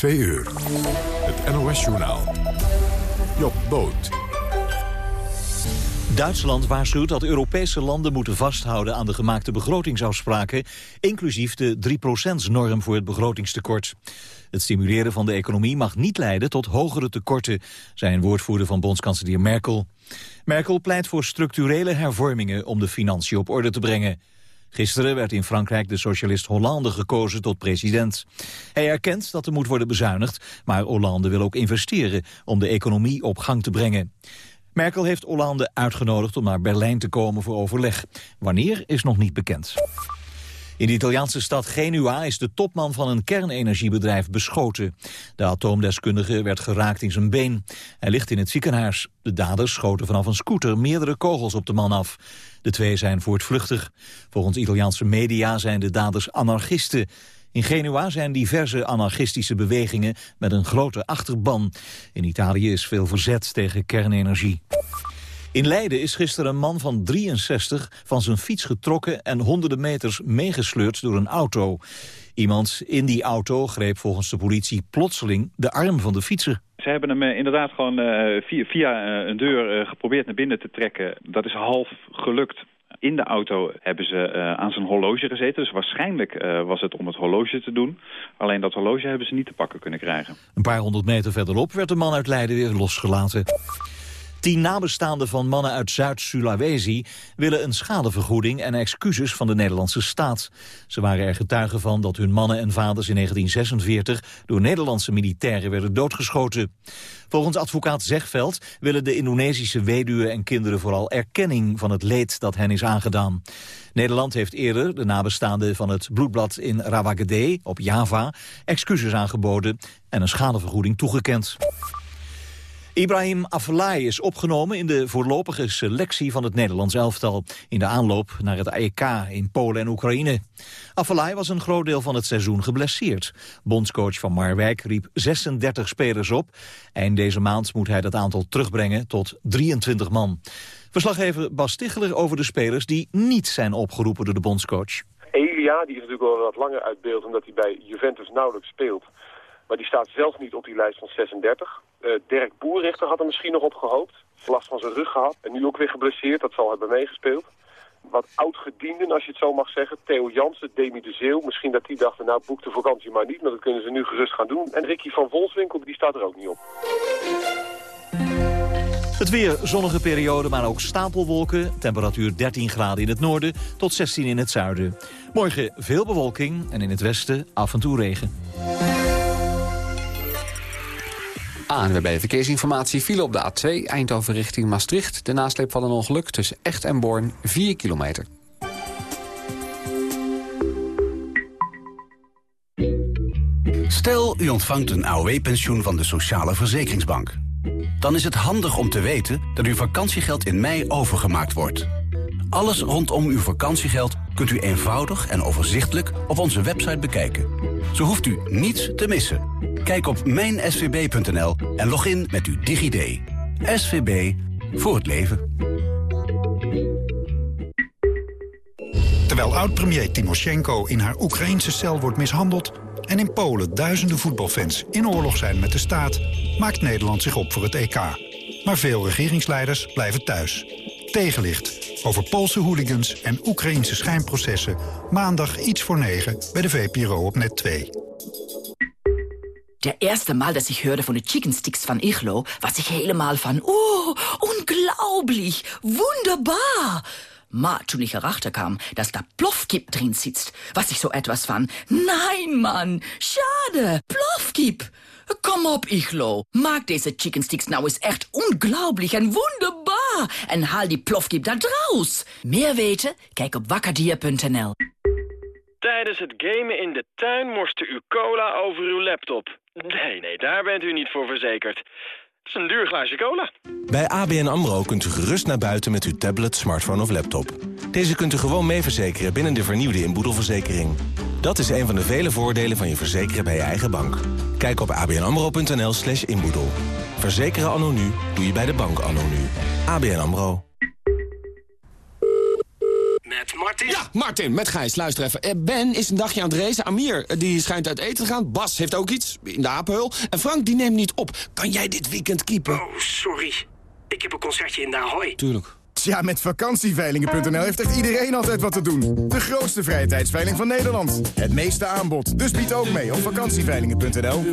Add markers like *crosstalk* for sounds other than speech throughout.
2 uur. Het NOS-journaal. Job Boot. Duitsland waarschuwt dat Europese landen moeten vasthouden aan de gemaakte begrotingsafspraken, inclusief de 3%-norm voor het begrotingstekort. Het stimuleren van de economie mag niet leiden tot hogere tekorten, zei een woordvoerder van bondskanselier Merkel. Merkel pleit voor structurele hervormingen om de financiën op orde te brengen. Gisteren werd in Frankrijk de socialist Hollande gekozen tot president. Hij erkent dat er moet worden bezuinigd, maar Hollande wil ook investeren om de economie op gang te brengen. Merkel heeft Hollande uitgenodigd om naar Berlijn te komen voor overleg. Wanneer is nog niet bekend. In de Italiaanse stad Genua is de topman van een kernenergiebedrijf beschoten. De atoomdeskundige werd geraakt in zijn been. Hij ligt in het ziekenhuis. De daders schoten vanaf een scooter meerdere kogels op de man af. De twee zijn voortvluchtig. Volgens Italiaanse media zijn de daders anarchisten. In Genua zijn diverse anarchistische bewegingen met een grote achterban. In Italië is veel verzet tegen kernenergie. In Leiden is gisteren een man van 63 van zijn fiets getrokken... en honderden meters meegesleurd door een auto. Iemand in die auto greep volgens de politie plotseling de arm van de fietser. Ze hebben hem eh, inderdaad gewoon uh, via, uh, een deur geprobeerd naar binnen te trekken. Dat is half gelukt. In de auto hebben ze aan zijn horloge gezeten. Dus waarschijnlijk was het om het horloge te doen. Alleen dat horloge hebben ze niet te pakken kunnen krijgen. Een paar honderd meter verderop werd de man uit Leiden weer losgelaten. Tien nabestaanden van mannen uit Zuid-Sulawesi willen een schadevergoeding en excuses van de Nederlandse staat. Ze waren er getuigen van dat hun mannen en vaders in 1946 door Nederlandse militairen werden doodgeschoten. Volgens advocaat Zegveld willen de Indonesische weduwen en kinderen vooral erkenning van het leed dat hen is aangedaan. Nederland heeft eerder de nabestaanden van het bloedblad in Rawagede op Java excuses aangeboden en een schadevergoeding toegekend. Ibrahim Afellay is opgenomen in de voorlopige selectie van het Nederlands elftal... in de aanloop naar het EK in Polen en Oekraïne. Afellay was een groot deel van het seizoen geblesseerd. Bondscoach van Marwijk riep 36 spelers op. Eind deze maand moet hij dat aantal terugbrengen tot 23 man. Verslaggever Bas Ticheler over de spelers die niet zijn opgeroepen door de bondscoach. Elia, die is natuurlijk al wat langer uit beeld omdat hij bij Juventus nauwelijks speelt. Maar die staat zelf niet op die lijst van 36. Uh, eh, Dirk Boerrichter had er misschien nog op gehoopt. Last van zijn rug gehad. En nu ook weer geblesseerd. Dat zal hebben meegespeeld. Wat oud-gedienden, als je het zo mag zeggen. Theo Jansen, Demi de Zeeuw. Misschien dat die dachten, nou boek de vakantie maar niet. Maar dat kunnen ze nu gerust gaan doen. En Ricky van Volswinkel, die staat er ook niet op. Het weer, zonnige periode, maar ook stapelwolken. Temperatuur 13 graden in het noorden tot 16 in het zuiden. Morgen veel bewolking en in het westen af en toe regen. ANWB Verkeersinformatie file op de A2 Eindhoven richting Maastricht. De nasleep van een ongeluk tussen Echt en Born 4 kilometer. Stel, u ontvangt een AOW-pensioen van de Sociale Verzekeringsbank. Dan is het handig om te weten dat uw vakantiegeld in mei overgemaakt wordt. Alles rondom uw vakantiegeld kunt u eenvoudig en overzichtelijk op onze website bekijken. Zo hoeft u niets te missen. Kijk op mijnsvb.nl en log in met uw DigiD. SVB voor het leven. Terwijl oud-premier Timoshenko in haar Oekraïnse cel wordt mishandeld... en in Polen duizenden voetbalfans in oorlog zijn met de staat... maakt Nederland zich op voor het EK. Maar veel regeringsleiders blijven thuis. Tegenlicht over Poolse hooligans en Oekraïnse schijnprocessen... maandag iets voor negen bij de VPRO op net 2. Der erste Mal, dass ich hörte von den Chicken Sticks von Ichlo, was ich helemaal van, oh, unglaublich, wunderbar. Maar toen ich erachter kam, dass da Plofkip drin sitzt, was ich so etwas van, nein, Mann, schade, Plofkip. Kom op, Ichlo. Maak deze chicken sticks nou eens echt unglaublich en wunderbar. En haal die plofkip daar draus. Meer weten? Kijk op wakkerdier.nl. Tijdens het gamen in de tuin morste u cola over uw laptop. Nee, nee, daar bent u niet voor verzekerd. Het is een duur glaasje cola. Bij ABN AMRO kunt u gerust naar buiten met uw tablet, smartphone of laptop. Deze kunt u gewoon mee verzekeren binnen de vernieuwde inboedelverzekering. Dat is een van de vele voordelen van je verzekeren bij je eigen bank. Kijk op abnamro.nl slash inboedel. Verzekeren anno nu doe je bij de bank anno nu. ABN AMRO. Met Martin. Ja, Martin, met Gijs. Luister even. Eh, Ben is een dagje aan het racen. Amir, eh, die schijnt uit eten te gaan. Bas heeft ook iets, in de apenhul. En Frank, die neemt niet op. Kan jij dit weekend keepen? Oh, sorry. Ik heb een concertje in de Ahoy. Tuurlijk. Tja, met vakantieveilingen.nl heeft echt iedereen altijd wat te doen. De grootste vrije tijdsveiling van Nederland. Het meeste aanbod. Dus bied ook mee op vakantieveilingen.nl.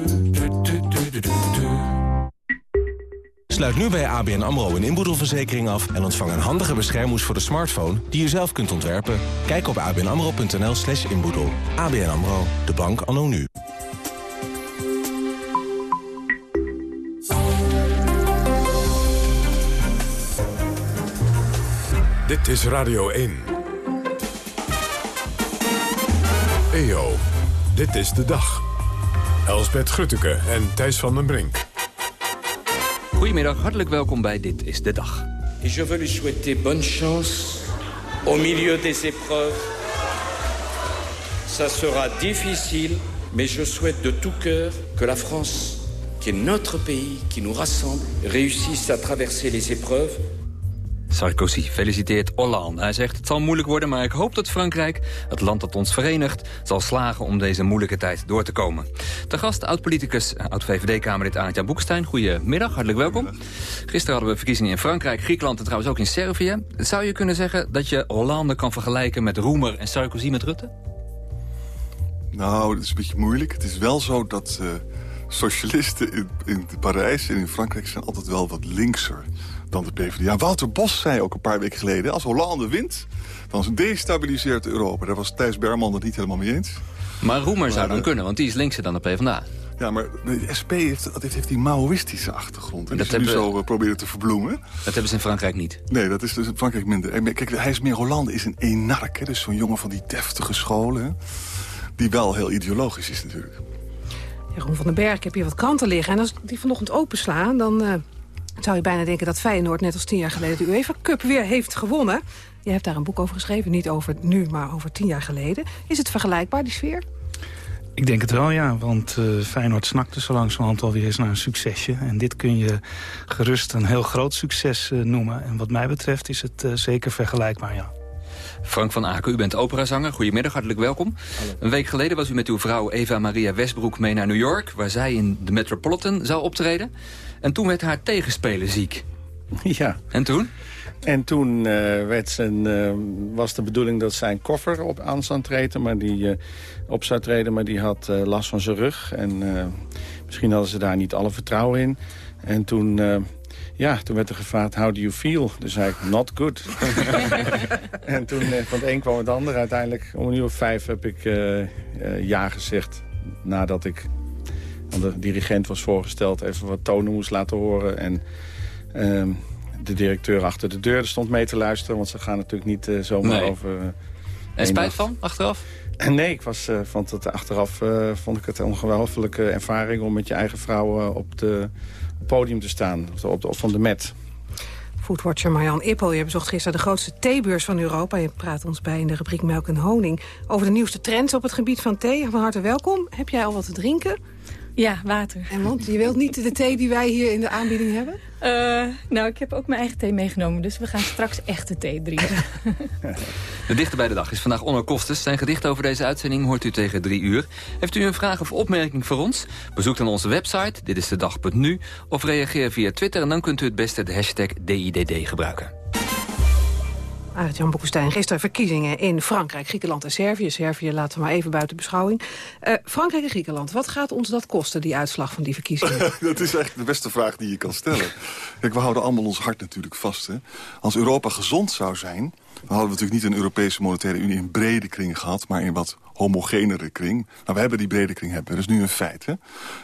Sluit nu bij ABN AMRO een inboedelverzekering af... en ontvang een handige beschermhoes voor de smartphone die je zelf kunt ontwerpen. Kijk op abnamro.nl slash inboedel. ABN AMRO, de bank anno nu. Dit is Radio 1. EO, dit is de dag. Elsbeth Grutteke en Thijs van den Brink. Goedemiddag, hartelijk welkom bij Dit is de Dag. Et je veux lui souhaiter bonne chance au milieu des épreuves. Ça sera difficile, mais je souhaite de tout cœur que la France, qui est notre pays, qui nous rassemble, réussisse à traverser les épreuves Sarkozy feliciteert Hollande. Hij zegt het zal moeilijk worden, maar ik hoop dat Frankrijk, het land dat ons verenigt, zal slagen om deze moeilijke tijd door te komen. Te gast oud-politicus, oud-VVD-Kamerlid Arndt-Jan Boekstein. Goedemiddag, hartelijk welkom. Gisteren hadden we verkiezingen in Frankrijk, Griekenland en trouwens ook in Servië. Zou je kunnen zeggen dat je Hollande kan vergelijken met Roemer en Sarkozy met Rutte? Nou, dat is een beetje moeilijk. Het is wel zo dat uh, socialisten in, in Parijs en in Frankrijk zijn altijd wel wat linkser dan de PvdA. Wouter Bos zei ook een paar weken geleden... als Hollande wint, dan destabiliseert Europa. Daar was Thijs Berman het niet helemaal mee eens. Maar Roemer zou dan kunnen, want die is linkser dan de PvdA. Ja, maar de SP heeft, dat heeft die Maoïstische achtergrond. En dat hebben nu zo uh, proberen te verbloemen. Dat hebben ze in Frankrijk niet. Nee, dat is dus in Frankrijk minder. Kijk, hij is meer Hollande is een enark. Hè? Dus zo'n jongen van die deftige scholen. Hè? Die wel heel ideologisch is natuurlijk. Jeroen van den Berg, ik heb hier wat kranten liggen. En als ik die vanochtend openslaan, dan... Uh zou je bijna denken dat Feyenoord net als tien jaar geleden... de UEFA Cup weer heeft gewonnen. Je hebt daar een boek over geschreven, niet over nu, maar over tien jaar geleden. Is het vergelijkbaar, die sfeer? Ik denk het wel, ja. Want uh, Feyenoord snakte zo langzamerhand alweer eens naar een succesje. En dit kun je gerust een heel groot succes uh, noemen. En wat mij betreft is het uh, zeker vergelijkbaar, ja. Frank van Aken, u bent operazanger. Goedemiddag, hartelijk welkom. Hallo. Een week geleden was u met uw vrouw Eva Maria Westbroek mee naar New York... waar zij in de Metropolitan zou optreden. En toen werd haar tegenspeler ziek. *laughs* Ja. En toen? En toen uh, werd zijn, uh, was de bedoeling dat zijn koffer op aan zou treden, maar die uh, op zou treden, maar die had last van zijn rug. En misschien hadden ze daar niet alle vertrouwen in. En toen, ja, toen werd er gevraagd, how do you feel? Dus zei ik, not good. *laughs* en toen van het een kwam het ander. Uiteindelijk om een uur of vijf heb ik ja gezegd, nadat ik want de dirigent was voorgesteld even wat tonen moest laten horen. En uh, de directeur achter de deur stond mee te luisteren. Want ze gaan natuurlijk niet uh, zomaar nee. over... Uh, en spijt van, achteraf? Nee, ik was, uh, vond het achteraf vond ik het een ongelooflijke ervaring... om met je eigen vrouw op het podium te staan, op de, van de mat. Foodwatcher Marjan Ippel, je bezocht gisteren de grootste theebeurs van Europa. Je praat ons bij in de rubriek Melk en Honing over de nieuwste trends op het gebied van thee. Van harte welkom. Heb jij al wat te drinken? Ja, water. En want je wilt niet de thee die wij hier in de aanbieding hebben? Uh, nou, ik heb ook mijn eigen thee meegenomen, dus we gaan straks echte thee drinken. *laughs* De dichter bij de dag is vandaag Onno Kostes. Zijn gedicht over deze uitzending hoort u tegen drie uur. Heeft u een vraag of opmerking voor ons? Bezoek dan onze website, dit is de dag.nu, of reageer via Twitter... en dan kunt u het beste de hashtag DIDD gebruiken. Arend-Jan Boekenstein, gisteren verkiezingen in Frankrijk, Griekenland en Servië. Servië laten we maar even buiten beschouwing. Uh, Frankrijk en Griekenland, wat gaat ons dat kosten, die uitslag van die verkiezingen? *laughs* dat is eigenlijk de beste vraag die je kan stellen. Kijk, we houden allemaal ons hart natuurlijk vast. Hè? Als Europa gezond zou zijn, dan hadden we natuurlijk niet een Europese monetaire unie in brede kring gehad, maar in wat homogenere kring. Nou, we hebben die brede kring hebben, dat is nu een feit. Hè?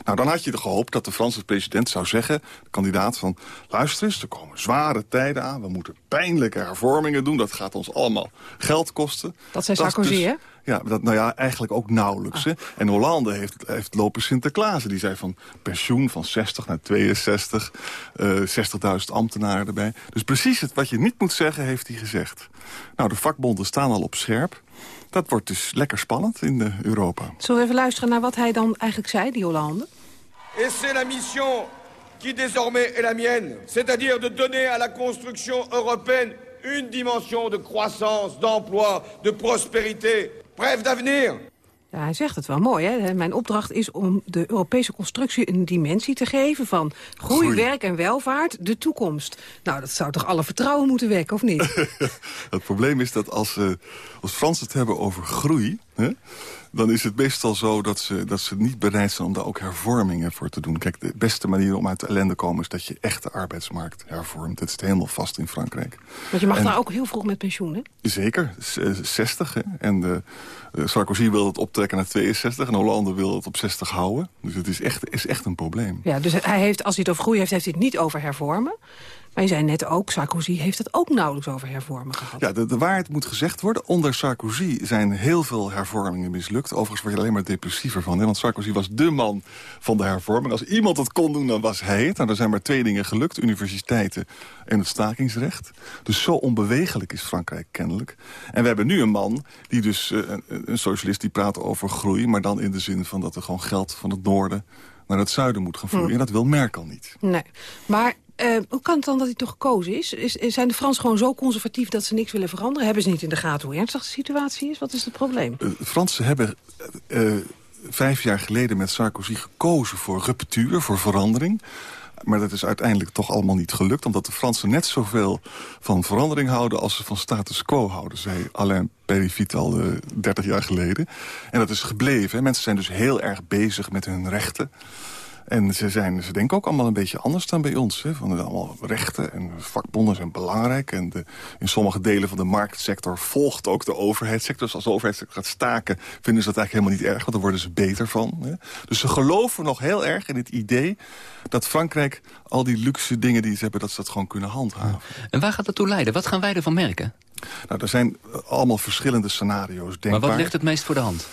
Nou, dan had je er gehoopt dat de Franse president zou zeggen... de kandidaat van, luister eens, er komen zware tijden aan... we moeten pijnlijke hervormingen doen, dat gaat ons allemaal geld kosten. Dat zei Sarkozy, dus, hè? Ja, dat, nou ja, eigenlijk ook nauwelijks. Hè? En Hollande heeft, heeft lopen Sinterklaas. Die zei van pensioen van 60 naar 62, uh, 60.000 ambtenaren erbij. Dus precies het wat je niet moet zeggen, heeft hij gezegd. Nou, de vakbonden staan al op scherp. Dat wordt dus lekker spannend in uh, Europa. Zullen we even luisteren naar wat hij dan eigenlijk zei, die Hollande? Et c'est la mission qui désormais est la mienne, c'est-à-dire de donner à la construction européenne une dimension de croissance, d'emploi, de prospérité. Bref, d'avenir. Ja, hij zegt het wel mooi. Hè? Mijn opdracht is om de Europese constructie een dimensie te geven... van groei, Groei. werk en welvaart, de toekomst. Nou, dat zou toch alle vertrouwen moeten wekken, of niet? *laughs* Het probleem is dat als, eh, als Fransen het hebben over groei... Hè, dan is het meestal zo dat ze, dat ze niet bereid zijn om daar ook hervormingen voor te doen. Kijk, de beste manier om uit de ellende te komen... is dat je echt de arbeidsmarkt hervormt. Dat is helemaal vast in Frankrijk. Want je mag En- daar ook heel vroeg met pensioen, hè? Zeker, s- eh, 60. Hè? En de, eh, Sarkozy wil het optrekken naar 62 en Hollande wil het op 60 houden. Dus het is echt, is echt een probleem. Ja, dus hij heeft, als hij het over groei heeft, heeft hij het niet over hervormen. Maar je zei net ook, Sarkozy heeft het ook nauwelijks over hervormen gehad. Ja, de, de waarheid moet gezegd worden. Onder Sarkozy zijn heel veel hervormingen mislukt. Overigens word je alleen maar depressiever van. Hè? Want Sarkozy was dé man van de hervorming. Als iemand het kon doen, dan was hij het. Nou, er zijn maar twee dingen gelukt. Universiteiten en het stakingsrecht. Dus zo onbewegelijk is Frankrijk kennelijk. En we hebben nu een man, die dus, eh, een, een socialist... die praat over groei, maar dan in de zin van dat er gewoon geld van het noorden naar het zuiden moet gaan vloeien. Hm. En dat wil Merkel niet. Nee, maar eh, hoe kan het dan dat hij toch gekozen is? is? Zijn de Fransen gewoon zo conservatief dat ze niks willen veranderen? Hebben ze niet in de gaten hoe ernstig de situatie is? Wat is het probleem? De Fransen hebben eh, vijf jaar geleden met Sarkozy gekozen voor ruptuur, voor verandering. Maar dat is uiteindelijk toch allemaal niet gelukt... omdat de Fransen net zoveel van verandering houden... als ze van status quo houden, zei Alain Perifit al eh, 30 jaar geleden. En dat is gebleven. Mensen zijn dus heel erg bezig met hun rechten. En ze, zijn, ze denken ook allemaal een beetje anders dan bij ons. Hè. Van allemaal rechten en vakbonden zijn belangrijk. En de, in sommige delen van de marktsector volgt ook de overheidssector. Dus als de overheidssector gaat staken, vinden ze dat eigenlijk helemaal niet erg. Want daar worden ze beter van. Hè. Dus ze geloven nog heel erg in het idee dat Frankrijk al die luxe dingen die ze hebben... dat ze dat gewoon kunnen handhaven. En waar gaat dat toe leiden? Wat gaan wij ervan merken? Nou, er zijn eh, allemaal verschillende scenario's denkbaar. Maar wat ligt het meest voor de hand?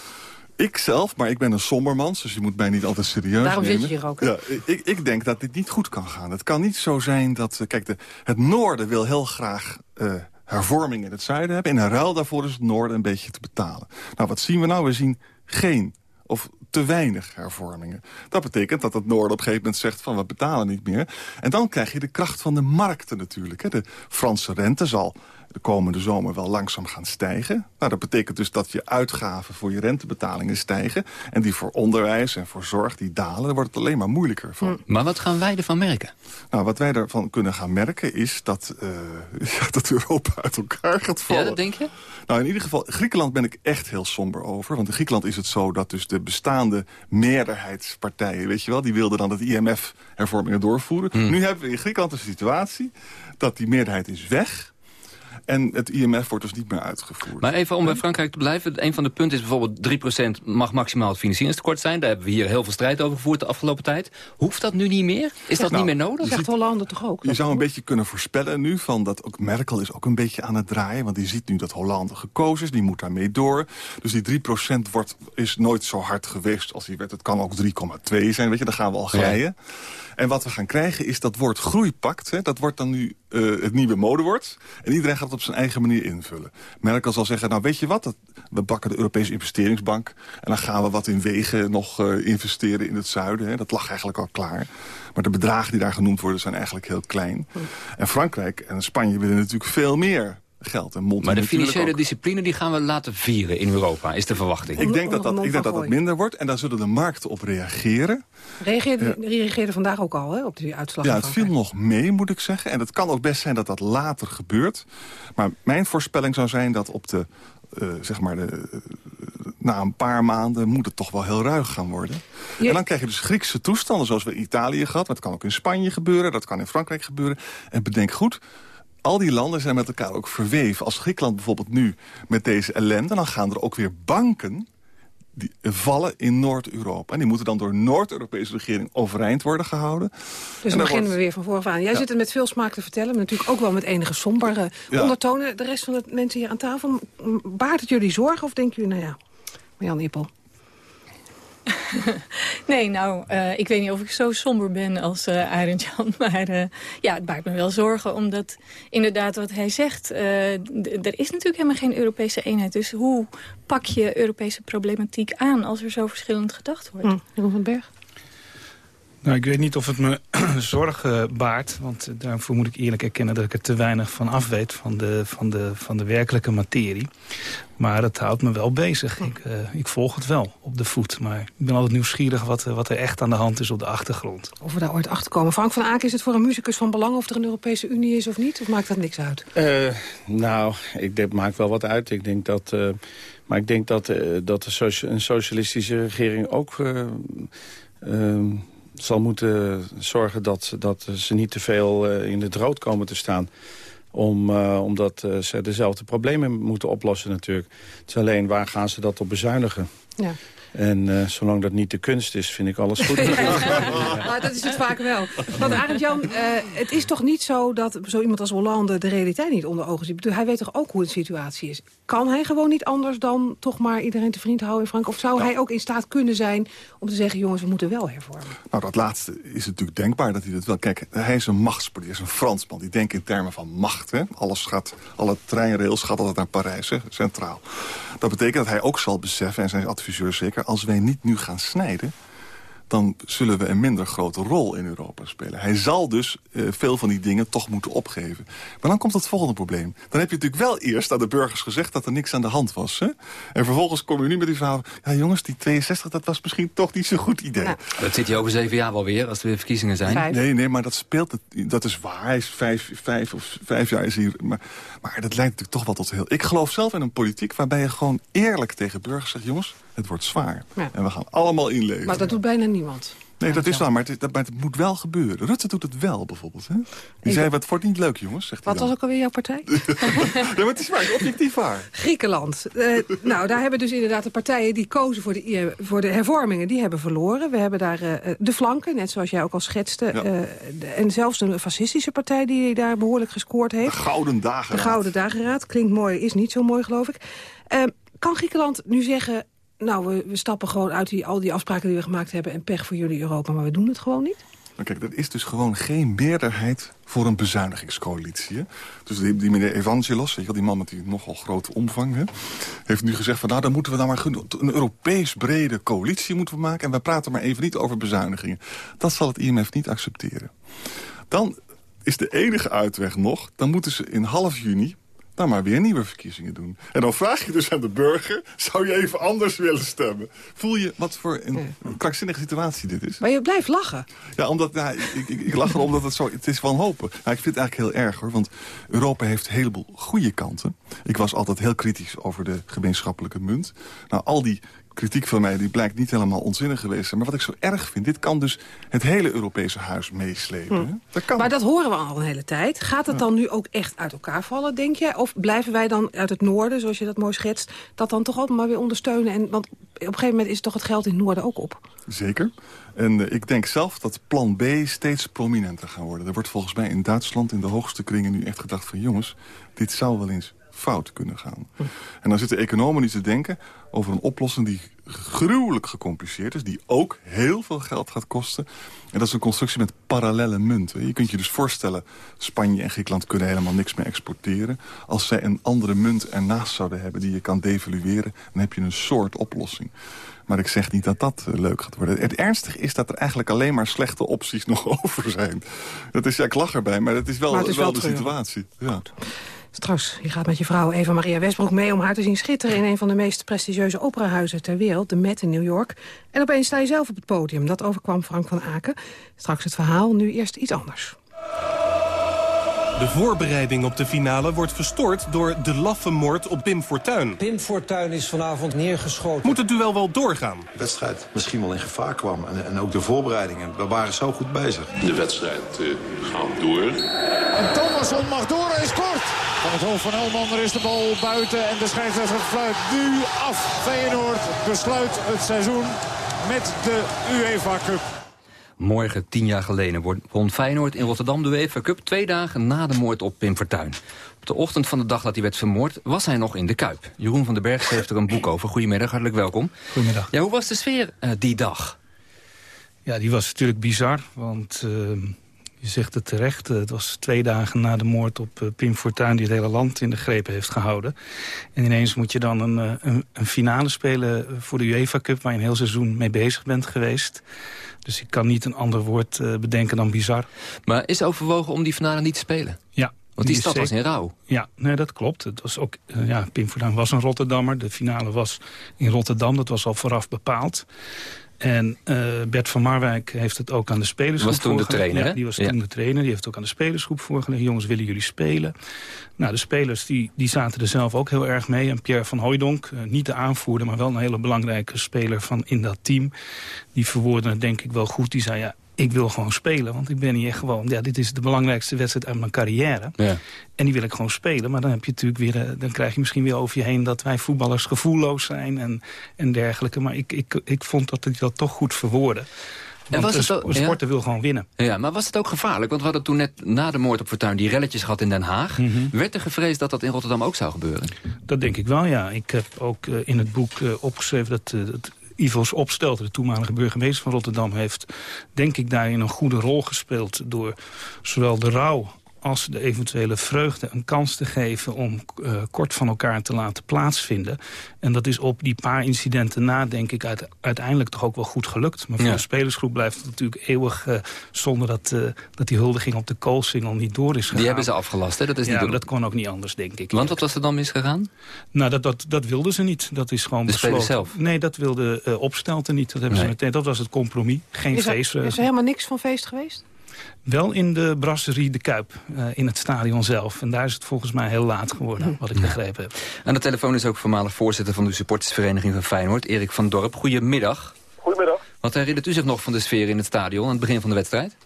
Ik zelf, maar ik ben een somberman, dus je moet mij niet altijd serieus Daarom zit nemen. je hier ook? Ja, ik, ik denk dat dit niet goed kan gaan. Het kan niet zo zijn dat... eh, Kijk, de, het noorden wil heel graag eh, hervorming in het zuiden hebben. En in ruil daarvoor is het noorden een beetje te betalen. Nou, wat zien we nou? We zien geen of te weinig hervormingen. Dat betekent dat het noorden op een gegeven moment zegt van we betalen niet meer. En dan krijg je de kracht van de markten natuurlijk. Hè. De Franse rente zal de komende zomer wel langzaam gaan stijgen. Nou, dat betekent dus dat je uitgaven voor je rentebetalingen stijgen. En die voor onderwijs en voor zorg die dalen. Dan wordt het alleen maar moeilijker van. Maar wat gaan wij ervan merken? Nou, wat wij ervan kunnen gaan merken is dat, eh, *laughs* ja, dat Europa uit elkaar gaat vallen. Ja, dat denk je? Nou, in ieder geval, Griekenland ben ik echt heel somber over. Want in Griekenland is het zo dat dus de bestaande meerderheidspartijen... weet je wel, die wilden dan het IMF hervormingen doorvoeren. Hmm. Nu hebben we in Griekenland een situatie dat die meerderheid is weg... En het IMF wordt dus niet meer uitgevoerd. Maar even om bij Frankrijk te blijven. Een van de punten is bijvoorbeeld 3% mag maximaal het financieringstekort zijn. Daar hebben we hier heel veel strijd over gevoerd de afgelopen tijd. Hoeft dat nu niet meer? Is dat Nou, niet meer nodig? Zegt Hollande toch ook? Je zou een beetje kunnen voorspellen nu van dat ook Merkel is ook een beetje aan het draaien. Want die ziet nu dat Hollande gekozen is, die moet daarmee door. Dus die 3% wordt, is nooit zo hard geweest als die werd. Het kan ook 3,2 zijn, weet je, dan gaan we al glijden. En wat we gaan krijgen is dat woord groeipact. Hè, dat wordt dan nu eh, het nieuwe modewoord. En iedereen gaat het op zijn eigen manier invullen. Merkel zal zeggen, nou weet je wat, dat, we bakken de Europese investeringsbank. En dan gaan we wat in wegen nog eh, investeren in het zuiden. Hè. Dat lag eigenlijk al klaar. Maar de bedragen die daar genoemd worden zijn eigenlijk heel klein. En Frankrijk en Spanje willen natuurlijk veel meer geld. En Maar de financiële discipline die gaan we laten vieren in Europa, is de verwachting. Ik denk dat dat, ik denk dat dat minder wordt. En daar zullen de markten op reageren. Reageerde, reageerde vandaag ook al hè, op die uitslag Ja, van het viel nog mee, moet ik zeggen. En het kan ook best zijn dat dat later gebeurt. Maar mijn voorspelling zou zijn dat op de, eh, zeg maar de, eh, na een paar maanden moet het toch wel heel ruig gaan worden. En dan krijg je dus Griekse toestanden zoals we in Italië gehad. Maar dat kan ook in Spanje gebeuren, dat kan in Frankrijk gebeuren. En bedenk goed, al die landen zijn met elkaar ook verweven. Als Griekenland bijvoorbeeld nu met deze ellende... dan gaan er ook weer banken die vallen in Noord-Europa. En die moeten dan door Noord-Europese regering overeind worden gehouden. Dus dan beginnen wordt- we weer van vooraf aan. Jij Ja. zit het met veel smaak te vertellen, maar natuurlijk ook wel met enige sombere Ja. ondertonen. De rest van de mensen hier aan tafel, baart het jullie zorgen of denken jullie, nou ja, Marjan Ippel? *laughs* Nee, nou, eh, ik weet niet of ik zo somber ben als eh Arend Jan. *laughs* Maar eh, ja, het baart me wel zorgen. Omdat inderdaad wat hij zegt... er is natuurlijk helemaal geen Europese eenheid. Dus hoe pak je Europese problematiek aan... als er zo verschillend gedacht wordt? Hm, Jeroen van Berg? Nou, ik weet niet of het me *clears throat* zorgen baart. Want daarvoor moet ik eerlijk erkennen dat ik er te weinig van af weet... van de, van de, van de werkelijke materie. Maar het houdt me wel bezig. Hm. Ik, eh, ik volg het wel op de voet. Maar ik ben altijd nieuwsgierig wat, wat er echt aan de hand is op de achtergrond. Of we daar ooit achter komen. Frank van Aken, is het voor een muzikus van belang of er een Europese Unie is of niet? Of maakt dat niks uit? Eh, nou, ik denk, maakt wel wat uit. Ik denk dat, eh, maar ik denk dat, eh, dat de socia- een socialistische regering ook eh, ehm, zal moeten zorgen dat, dat ze niet te veel eh, in het rood komen te staan. Om, eh, omdat eh, ze dezelfde problemen moeten oplossen natuurlijk. Het is alleen, waar gaan ze dat op bezuinigen? Ja. En eh, zolang dat niet de kunst is, vind ik alles goed. *laughs* Maar dat is het vaak wel. Want Arend Jan, eh, het is toch niet zo dat zo iemand als Hollande de realiteit niet onder ogen ziet. Hij weet toch ook hoe de situatie is. Kan hij gewoon niet anders dan toch maar iedereen te vriend houden in Frankrijk? Of zou hij ook in staat kunnen zijn om te zeggen, jongens, we moeten wel hervormen? Nou, dat laatste is natuurlijk denkbaar dat hij dat wel... Kijk, hij is een machtspoliticus, hij is een Fransman. Die denkt in termen van macht. Hè? Alles gaat, alle treinrails gaat altijd naar Parijs, hè? centraal. Dat betekent dat hij ook zal beseffen, en zijn adviseurs zeker... als wij niet nu gaan snijden dan zullen we een minder grote rol in Europa spelen. Hij zal dus eh, veel van die dingen toch moeten opgeven. Maar dan komt het volgende probleem. Dan heb je natuurlijk wel eerst aan de burgers gezegd dat er niks aan de hand was. Hè? En vervolgens kom je nu met die verhaal... ja jongens, die 62, dat was misschien toch niet zo'n goed idee. Dat zit hij over zeven jaar wel weer, als er weer verkiezingen zijn. Nee, nee, maar dat speelt. Het, dat is waar. Hij is vijf, vijf of vijf jaar is hier. Maar, maar dat leidt natuurlijk toch wel tot heel. Ik geloof zelf in een politiek waarbij je gewoon eerlijk tegen burgers zegt: jongens, het wordt zwaar. Ja. En we gaan allemaal inleveren. Maar dat doet bijna niemand. Nee, dat is waar, maar het, is- dat, maar het moet wel gebeuren. Rutte doet het wel, bijvoorbeeld. Hè? Die zei, het wordt niet leuk, jongens, zegt hij Wat was ook alweer jouw partij? *laughs* dan. Nee, maar het is waar, objectief waar. Griekenland. Eh, nou, daar hebben dus inderdaad de partijen die kozen voor de, eh, voor de hervormingen... die hebben verloren. We hebben daar eh, de flanken, net zoals jij ook al schetste. eh, de- en zelfs een fascistische partij die daar behoorlijk gescoord heeft. Gouden dagen. De Gouden Dageraad. Klinkt mooi, is niet zo mooi, geloof ik. Eh, kan Griekenland nu zeggen... nou, we, we stappen gewoon uit die, al die afspraken die we gemaakt hebben... en pech voor jullie Europa, maar we doen het gewoon niet? Maar kijk, er is dus gewoon geen meerderheid voor een bezuinigingscoalitie. Hè? Dus die, die meneer Evangelos, weet je wel, die man met die nogal grote omvang... Hè, heeft nu gezegd van nou, dan moeten we dan maar een Europees brede coalitie moeten we maken... en we praten maar even niet over bezuinigingen. Dat zal het IMF niet accepteren. Dan is de enige uitweg nog, dan moeten ze in half juni dan maar weer nieuwe verkiezingen doen. En dan vraag je dus aan de burger, zou je even anders willen stemmen? Voel je wat voor een krankzinnige situatie dit is? Maar je blijft lachen. Ja, omdat, nou, ik, ik, ik lach erom omdat het zo... Het is wanhopen. Nou, ik vind het eigenlijk heel erg, hoor. Want Europa heeft een heleboel goede kanten. Ik was altijd heel kritisch over de gemeenschappelijke munt. Nou, al die kritiek van mij die blijkt niet helemaal onzinnig geweest te zijn. Maar wat ik zo erg vind, dit kan dus het hele Europese huis meeslepen. hè? Dat kan. Maar dat horen we al een hele tijd. Gaat het dan nu ook echt uit elkaar vallen, denk je? Of blijven wij dan uit het noorden, zoals je dat mooi schetst... dat dan toch ook maar weer ondersteunen? En, want op een gegeven moment is toch het geld in het noorden ook op? Zeker. En eh, ik denk zelf dat plan B steeds prominenter gaan worden. Er wordt volgens mij in Duitsland in de hoogste kringen nu echt gedacht van... jongens, dit zou wel eens fout kunnen gaan. En dan zitten economen nu te denken over een oplossing die gruwelijk gecompliceerd is... die ook heel veel geld gaat kosten. En dat is een constructie met parallele munten. Je kunt je dus voorstellen, Spanje en Griekenland kunnen helemaal niks meer exporteren. Als zij een andere munt ernaast zouden hebben die je kan devalueren... dan heb je een soort oplossing. Maar ik zeg niet dat dat eh, leuk gaat worden. Het ernstige is dat er eigenlijk alleen maar slechte opties *laughs* nog over zijn. Dat is, ja, ik lach erbij, maar het is wel, Maar het is wel, wel de situatie. Ja. Straks, je gaat met je vrouw Eva Maria Westbroek mee... om haar te zien schitteren in een van de meest prestigieuze operahuizen ter wereld... de Met in New York. En opeens sta je zelf op het podium. Dat overkwam Frank van Aken. Straks het verhaal, nu eerst iets anders. De voorbereiding op de finale wordt verstoord door de laffe moord op Pim Fortuyn. Pim Fortuyn is vanavond neergeschoten. Moet het duel wel doorgaan? de wedstrijd misschien wel in gevaar kwam. En, en ook de voorbereidingen. We waren zo goed bezig. De wedstrijd eh, gaat door. En Thomasson mag door, hij scoort. Van het hoofd van Elman, is de bal buiten en de scheidsrechter fluit nu af. Feyenoord besluit het seizoen met de UEFA Cup. Morgen, tien jaar geleden, wordt- won Feyenoord in Rotterdam de UEFA Cup... twee dagen na de moord op Pim Fortuyn. Op de ochtend van de dag dat hij werd vermoord, was hij nog in de Kuip. Jeroen van den Berg schreef er een boek over. Goedemiddag, hartelijk welkom. Goedemiddag. Ja, hoe was de sfeer eh, die dag? Ja, die was natuurlijk bizar, want eh, je zegt het terecht. eh, het was twee dagen na de moord op eh, Pim Fortuyn... die het hele land in de grepen heeft gehouden. En ineens moet je dan een, eh, een, een finale spelen voor de UEFA Cup... waar je een heel seizoen mee bezig bent geweest. Dus ik kan niet een ander woord bedenken dan bizar. Maar is overwogen om die finale niet te spelen? Ja. Want die, die stad was in rouw. Ja, nee, dat klopt. Het was ook, uh, ja, Pim Fortuyn was een Rotterdammer. De finale was in Rotterdam, dat was al vooraf bepaald. En uh, Bert van Marwijk heeft het ook aan de spelersgroep was toen de trainer, ja, Die was ja. toen de trainer. Die heeft het ook aan de spelersgroep voorgelegd. Jongens, willen jullie spelen? Nou, de spelers die, die zaten er zelf ook heel erg mee. En Pierre van Hooijdonk, uh, niet de aanvoerder... maar wel een hele belangrijke speler van in dat team... die verwoordde het denk ik wel goed. Die zei, ja, ik wil gewoon spelen. Want ik ben hier gewoon... Ja, dit is de belangrijkste wedstrijd uit mijn carrière. Ja. En die wil ik gewoon spelen. Maar dan, heb je natuurlijk weer, dan krijg je misschien weer over je heen... dat wij voetballers gevoelloos zijn en, en dergelijke. Maar ik, ik, ik vond dat ik dat toch goed verwoordde. Want was het ook- ja? wil gewoon winnen. Ja, maar was het ook gevaarlijk? Want we hadden toen net na de moord op Fortuyn die relletjes gehad in Den Haag. Werd er gevreesd dat dat in Rotterdam ook zou gebeuren? Dat denk ik wel, ja. Ik heb ook uh, in het boek uh, opgeschreven dat... Uh, dat Ivos Opstelten, de toenmalige burgemeester van Rotterdam... heeft, denk ik, daarin een goede rol gespeeld... door zowel de rouw als de eventuele vreugde een kans te geven... om uh, kort van elkaar te laten plaatsvinden. En dat is op die paar incidenten na, denk ik, uit, uiteindelijk toch ook wel goed gelukt. Maar voor Ja. de spelersgroep blijft het natuurlijk eeuwig... Uh, zonder dat, uh, dat die huldiging op de koolsingel niet door is gegaan. Die hebben ze afgelast, hè? Dat is ja, niet maar dat kon ook niet anders, denk ik. Want wat was er dan misgegaan? Nou, dat, dat, dat wilden ze niet. Dat is gewoon De besloten. spelers zelf? Nee, dat wilde uh, Opstelten niet. Dat, hebben Nee. ze meteen, dat was het compromis. Geen Is er, feestvreugde. is er helemaal niks van feest geweest? Wel in de brasserie De Kuip, uh, in het stadion zelf. En daar is het volgens mij heel laat geworden, wat ik begrepen heb. Aan de telefoon is ook voormalig voorzitter van de supportersvereniging van Feyenoord, Erik van Dorp. Goedemiddag. Goedemiddag. Wat herinnert u zich nog van de sfeer in het stadion aan het begin van de wedstrijd?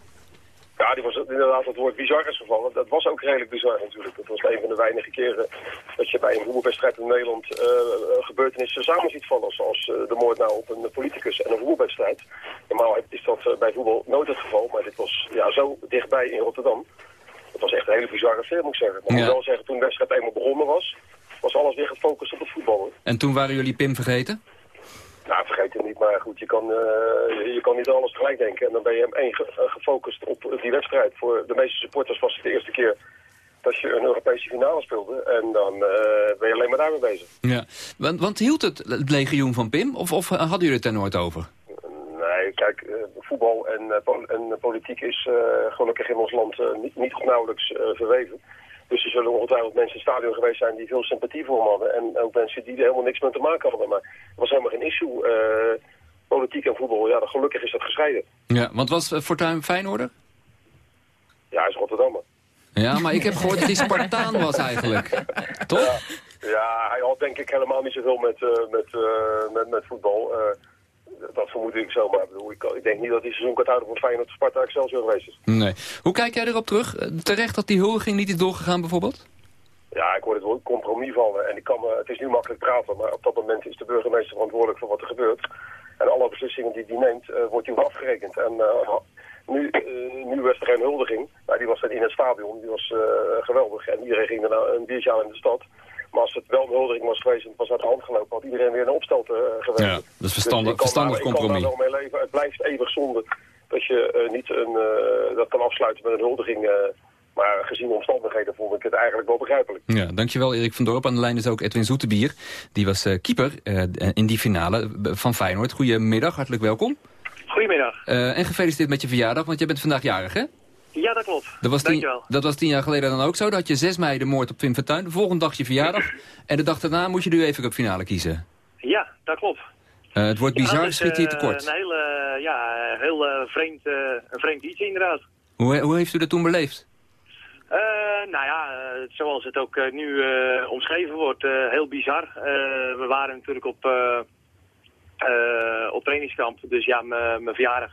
Ja, die was inderdaad het woord bizar is gevallen. Dat was ook redelijk bizar natuurlijk. Dat was een van de weinige keren dat je bij een voetbalwedstrijd in Nederland uh, gebeurtenissen samen ziet vallen. Zoals uh, de moord nou op een politicus en een voetbalwedstrijd. Normaal is dat bij voetbal nooit het geval, maar dit was ja, zo dichtbij in Rotterdam. Het was echt een hele bizarre sfeer, moet ik zeggen. Maar ik Ja. moet wel zeggen, toen de wedstrijd eenmaal begonnen was, was alles weer gefocust op het voetballen. En toen waren jullie Pim vergeten? Nou, vergeet het niet, maar goed, je kan, uh, je kan niet alles tegelijk denken. En dan ben je één ge gefocust op die wedstrijd. Voor de meeste supporters was het de eerste keer dat je een Europese finale speelde. En dan uh, ben je alleen maar daarmee bezig. Ja, want, want hield het, het legioen van Pim? Of, of hadden jullie het er nooit over? Nee, kijk, uh, voetbal en, en politiek is gelukkig in ons land niet, niet nauwelijks verweven. Dus er zullen ongetwijfeld mensen in het stadion geweest zijn die veel sympathie voor hem hadden. En ook mensen die er helemaal niks mee te maken hadden. Maar het was helemaal geen issue. Uh, politiek en voetbal, ja, gelukkig is dat gescheiden. Ja, want was uh, Fortuyn Feyenoorder? Ja, hij is Rotterdammer. Ja, maar ik heb gehoord dat hij Spartaan was eigenlijk. Toch? Ja, ja, hij had denk ik helemaal niet zoveel met, uh, met, met, met voetbal. Dat vermoed ik zo, maar ik, ik denk niet dat hij seizoen kan houden van Feyenoord Sparta Excelsior geweest is. Nee. Hoe kijk jij erop terug? Terecht dat die huldiging niet is doorgegaan bijvoorbeeld? Ja, ik hoor het woord compromis vallen. En ik kan, het is nu makkelijk praten, maar op dat moment is de burgemeester verantwoordelijk voor wat er gebeurt. En alle beslissingen die hij neemt, uh, wordt hij afgerekend. En uh, nu, nu was er geen huldiging. Nou, die was in het stadion, die was geweldig. En iedereen ging er een biertje aan in de stad. Maar als het wel een huldiging was geweest en het was uit de hand gelopen, had iedereen weer een opstel geweest. Ja, dat is verstandig, dus verstandig daar, compromis. Ik kan daar wel mee leven. Het blijft eeuwig zonde dat je niet een, dat kan afsluiten met een huldiging... Maar gezien de omstandigheden vond ik het eigenlijk wel begrijpelijk. Ja, dankjewel Erik van Dorp. Aan de lijn is ook Edwin Zoetebier. Die was uh, keeper uh, in die finale van Feyenoord. Goedemiddag, hartelijk welkom. Goedemiddag. Uh, en gefeliciteerd met je verjaardag, want jij bent vandaag jarig, hè? Ja, dat klopt. Dat was, tien, dat was tien jaar geleden dan ook zo. Dat je 6 mei de moord op Pim Fortuyn. De volgende dag je verjaardag. *laughs* en de dag daarna moet je de UEFA Cup finale kiezen. Ja, dat klopt. Uh, het wordt bizar, is, schiet hier tekort. Een hele, ja, heel uh, vreemd, een vreemd iets inderdaad. Hoe, hoe heeft u dat toen beleefd? Uh, nou ja, zoals het ook nu uh, omschreven wordt, heel bizar. We waren natuurlijk op, op trainingskamp, dus ja, mijn verjaardag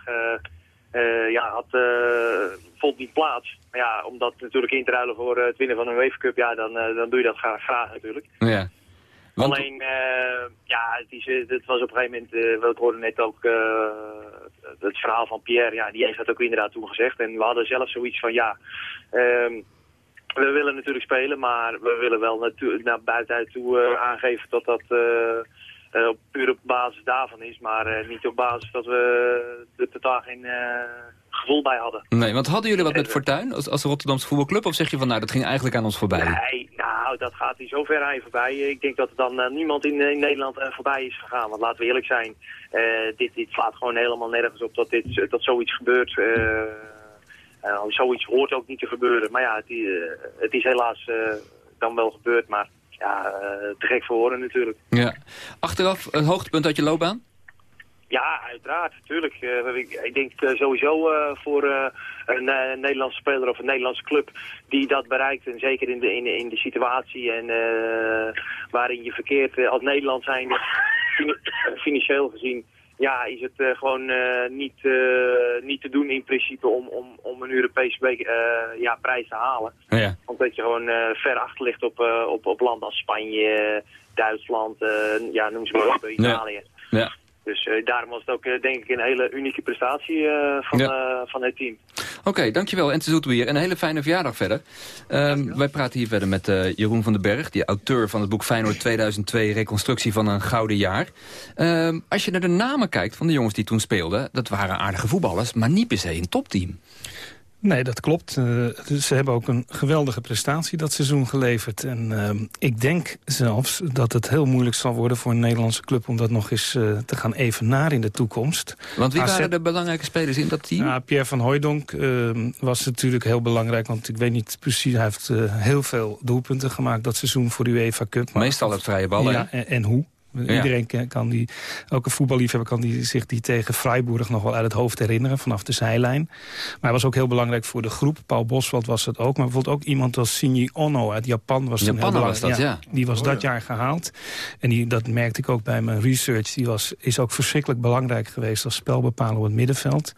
uh, ja, had, uh, vond niet plaats. Maar ja, om dat natuurlijk in te ruilen voor het winnen van een UEFA Cup, ja, dan, dan doe je dat graag, graag natuurlijk. Ja. Want... Alleen, ja, het, is, het was op een gegeven moment, we hoorden net ook het verhaal van Pierre, ja, die heeft dat ook inderdaad toen gezegd. En we hadden zelf zoiets van, ja, um, we willen natuurlijk spelen, maar we willen wel naar buitenuit toe aangeven dat dat uh, puur op basis daarvan is. Maar niet op basis dat we er totaal geen gevoel bij hadden. Nee, want hadden jullie wat met Fortuyn als, als Rotterdamse voetbalclub? Of zeg je van, nou, dat ging eigenlijk aan ons voorbij? Nee, nou, dat gaat hij zo ver rijden voorbij. Ik denk dat er dan uh, niemand in, in Nederland uh, voorbij is gegaan. Want laten we eerlijk zijn, uh, dit, dit slaat gewoon helemaal nergens op dat, dit, dat zoiets gebeurt. zoiets hoort ook niet te gebeuren. Maar ja, het, het is helaas dan wel gebeurd, maar ja, te gek voor woorden natuurlijk. Ja. Achteraf, het hoogtepunt uit je loopbaan? Ja, uiteraard, natuurlijk. Uh, ik, ik, denk uh, sowieso uh, voor een Nederlandse speler of een Nederlandse club die dat bereikt. En zeker in de, in, in de situatie en, waarin je verkeert als Nederland zijn, *laughs* financieel gezien, ja, is het gewoon niet, niet te doen in principe om, om, om een Europese ja, prijs te halen. Ja. Omdat je gewoon ver achter ligt op, op, op landen als Spanje, Duitsland, ja, noem ze maar op, Italië. Ja. Dus uh, daarom was het ook uh, denk ik een hele unieke prestatie uh, van, ja. van het team. Oké, okay, dankjewel Ente Zoetweer. En een hele fijne verjaardag verder. Um, wij praten hier verder met Jeroen van den Berg, die auteur van het boek Feyenoord 2002, Reconstructie van een Gouden Jaar. Um, als je naar de namen kijkt van de jongens die toen speelden, dat waren aardige voetballers, maar niet per se een topteam. Nee, dat klopt. Uh, ze hebben ook een geweldige prestatie dat seizoen geleverd. En uh, ik denk zelfs dat het heel moeilijk zal worden voor een Nederlandse club... om dat nog eens uh, te gaan evenaren in de toekomst. Want wie AZ... waren de belangrijke spelers in dat team? Ja, Pierre van Hooijdonk ehm, was natuurlijk heel belangrijk. Want ik weet niet precies, hij heeft heel veel doelpunten gemaakt... dat seizoen voor de UEFA Cup. Maar... Meestal het vrije ballen. Ja, en, en hoe? Iedereen kan die, elke voetballiefhebber kan die, zich die tegen Freiburg nog wel uit het hoofd herinneren, vanaf de zijlijn. Maar hij was ook heel belangrijk voor de groep. Paul Boswald was het ook. Maar bijvoorbeeld ook iemand als Shinji Ono uit Japan was Japan was dat, ja. Die was dat jaar gehaald. En die, dat merkte ik ook bij mijn research. Die was, is ook verschrikkelijk belangrijk geweest als spelbepaler op het middenveld.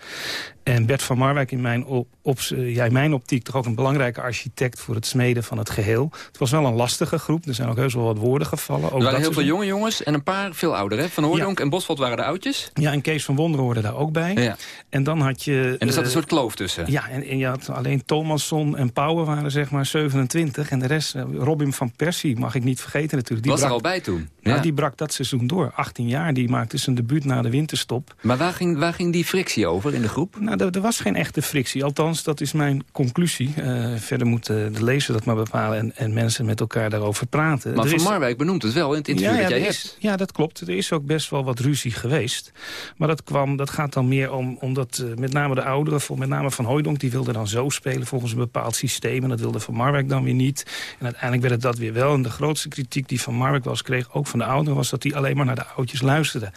En Bert van Marwijk in mijn, op, op, ja, in mijn optiek toch ook een belangrijke architect voor het smeden van het geheel. Het was wel een lastige groep. Er zijn ook heus wel wat woorden gevallen. Ook er waren heel veel jonge jongens en een paar veel ouder. Hè? Van Hooydonk ja. en Bosveld waren de oudjes. Ja, en Kees van Wonderen hoorde daar ook bij. Ja. En dan had je... En er zat een uh, soort kloof tussen. Ja, en, en je had alleen Thomasson en Pauwen waren zeg maar 27. En de rest, uh, Robin van Persie mag ik niet vergeten natuurlijk. Die was brak, er al bij toen? Ja. die brak dat seizoen door. 18 jaar, die maakte zijn debuut na de winterstop. Maar waar ging, waar ging die frictie over in de groep? Nou, er, was geen echte frictie. Althans, dat is mijn conclusie. Uh, verder moet de lezer dat maar bepalen en, en mensen met elkaar daarover praten. Maar er Van is... Marwijk benoemt het wel in het interview ja, dat jij is, hebt. Ja, dat klopt. Er is ook best wel wat ruzie geweest. Maar dat, kwam, dat gaat dan meer om, omdat uh, met name de ouderen, met name Van Hooijdonk... die wilde dan zo spelen volgens een bepaald systeem. En dat wilde Van Marwijk dan weer niet. En uiteindelijk werd het dat weer wel. En de grootste kritiek die Van Marwijk eens kreeg, ook van de ouderen... was dat hij alleen maar naar de oudjes luisterde.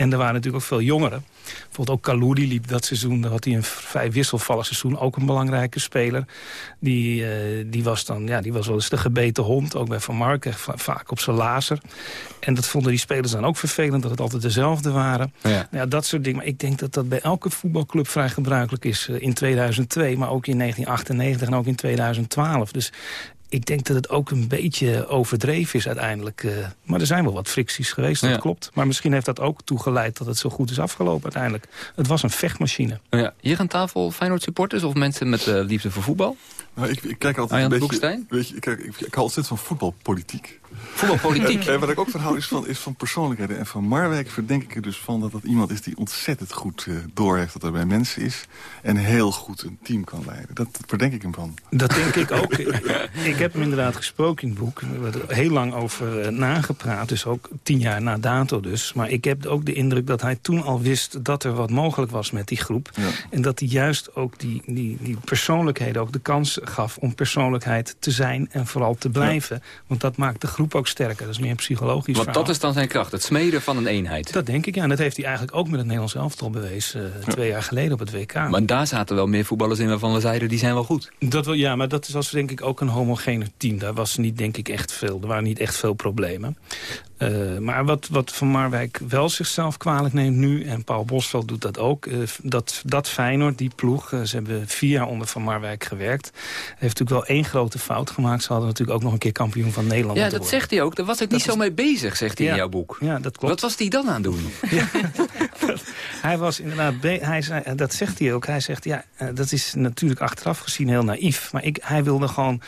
En er waren natuurlijk ook veel jongeren. Bijvoorbeeld ook Kalouri liep dat seizoen. Daar had hij een vrij wisselvallig seizoen. Ook een belangrijke speler. Die, uh, die, was dan, ja, die was wel eens de gebeten hond. Ook bij Van Mark. Vaak op zijn lazer. En dat vonden die spelers dan ook vervelend. Dat het altijd dezelfde waren. Ja. Nou ja, dat soort dingen. Maar ik denk dat dat bij elke voetbalclub vrij gebruikelijk is. Uh, in 2002, maar ook in 1998 en ook in 2012. Dus ik denk dat het ook een beetje overdreven is uiteindelijk. Uh, maar er zijn wel wat fricties geweest, dat Ja. klopt. Maar misschien heeft dat ook toegeleid dat het zo goed is afgelopen uiteindelijk. Het was een vechtmachine. Ja. Hier aan tafel Feyenoord supporters of mensen met uh, liefde voor voetbal? Nou, ik, ik kijk altijd Arjan een beetje... Boekstein? Weet je, ik, kijk, ik, ik hou ontzettend van voetbalpolitiek. Voetbalpolitiek? En, en wat ik ook van hou is van, is van persoonlijkheden. En van Marwijk verdenk ik er dus van dat dat iemand is die ontzettend goed uh, doorheeft wat er bij mensen is. En heel goed een team kan leiden. Dat, dat verdenk ik hem van. Dat denk ik ook. *laughs* ik heb hem inderdaad gesproken in het boek. We hebben er heel lang over uh, nagepraat. Dus ook tien jaar na dato dus. Maar ik heb ook de indruk dat hij toen al wist dat er wat mogelijk was met die groep. Ja. En dat hij juist ook die, die, die persoonlijkheden ook de kans gaf om persoonlijkheid te zijn en vooral te blijven. Ja. Want dat maakt de groep ook sterker. Dat is meer psychologisch Want verhaal. dat is dan zijn kracht, het smeden van een eenheid. Dat denk ik, ja. En dat heeft hij eigenlijk ook met het Nederlands elftal bewezen. Uh, twee jaar geleden op het WK. Maar daar zaten wel meer voetballers in waarvan we zeiden, die zijn wel goed. Dat wel, ja, maar dat was denk ik ook een homogene team. Daar was niet, denk ik, echt veel. Er waren niet echt veel problemen. Uh, maar wat, wat Van Marwijk wel zichzelf kwalijk neemt nu... en Paul Bosveld doet dat ook... Uh, dat, dat Feyenoord, die ploeg... Uh, ze hebben vier jaar onder Van Marwijk gewerkt... heeft natuurlijk wel één grote fout gemaakt. Ze hadden natuurlijk ook nog een keer kampioen van Nederland Ja, dat zegt hij ook. Daar was ik niet zo mee bezig, zegt hij Ja. in jouw boek. Ja, dat klopt. Wat was hij dan aan het doen? *laughs* *laughs* Hij was inderdaad, hij zei, dat zegt hij ook. Hij zegt, ja, eh, dat is natuurlijk achteraf gezien heel naïef. Maar ik, hij wilde gewoon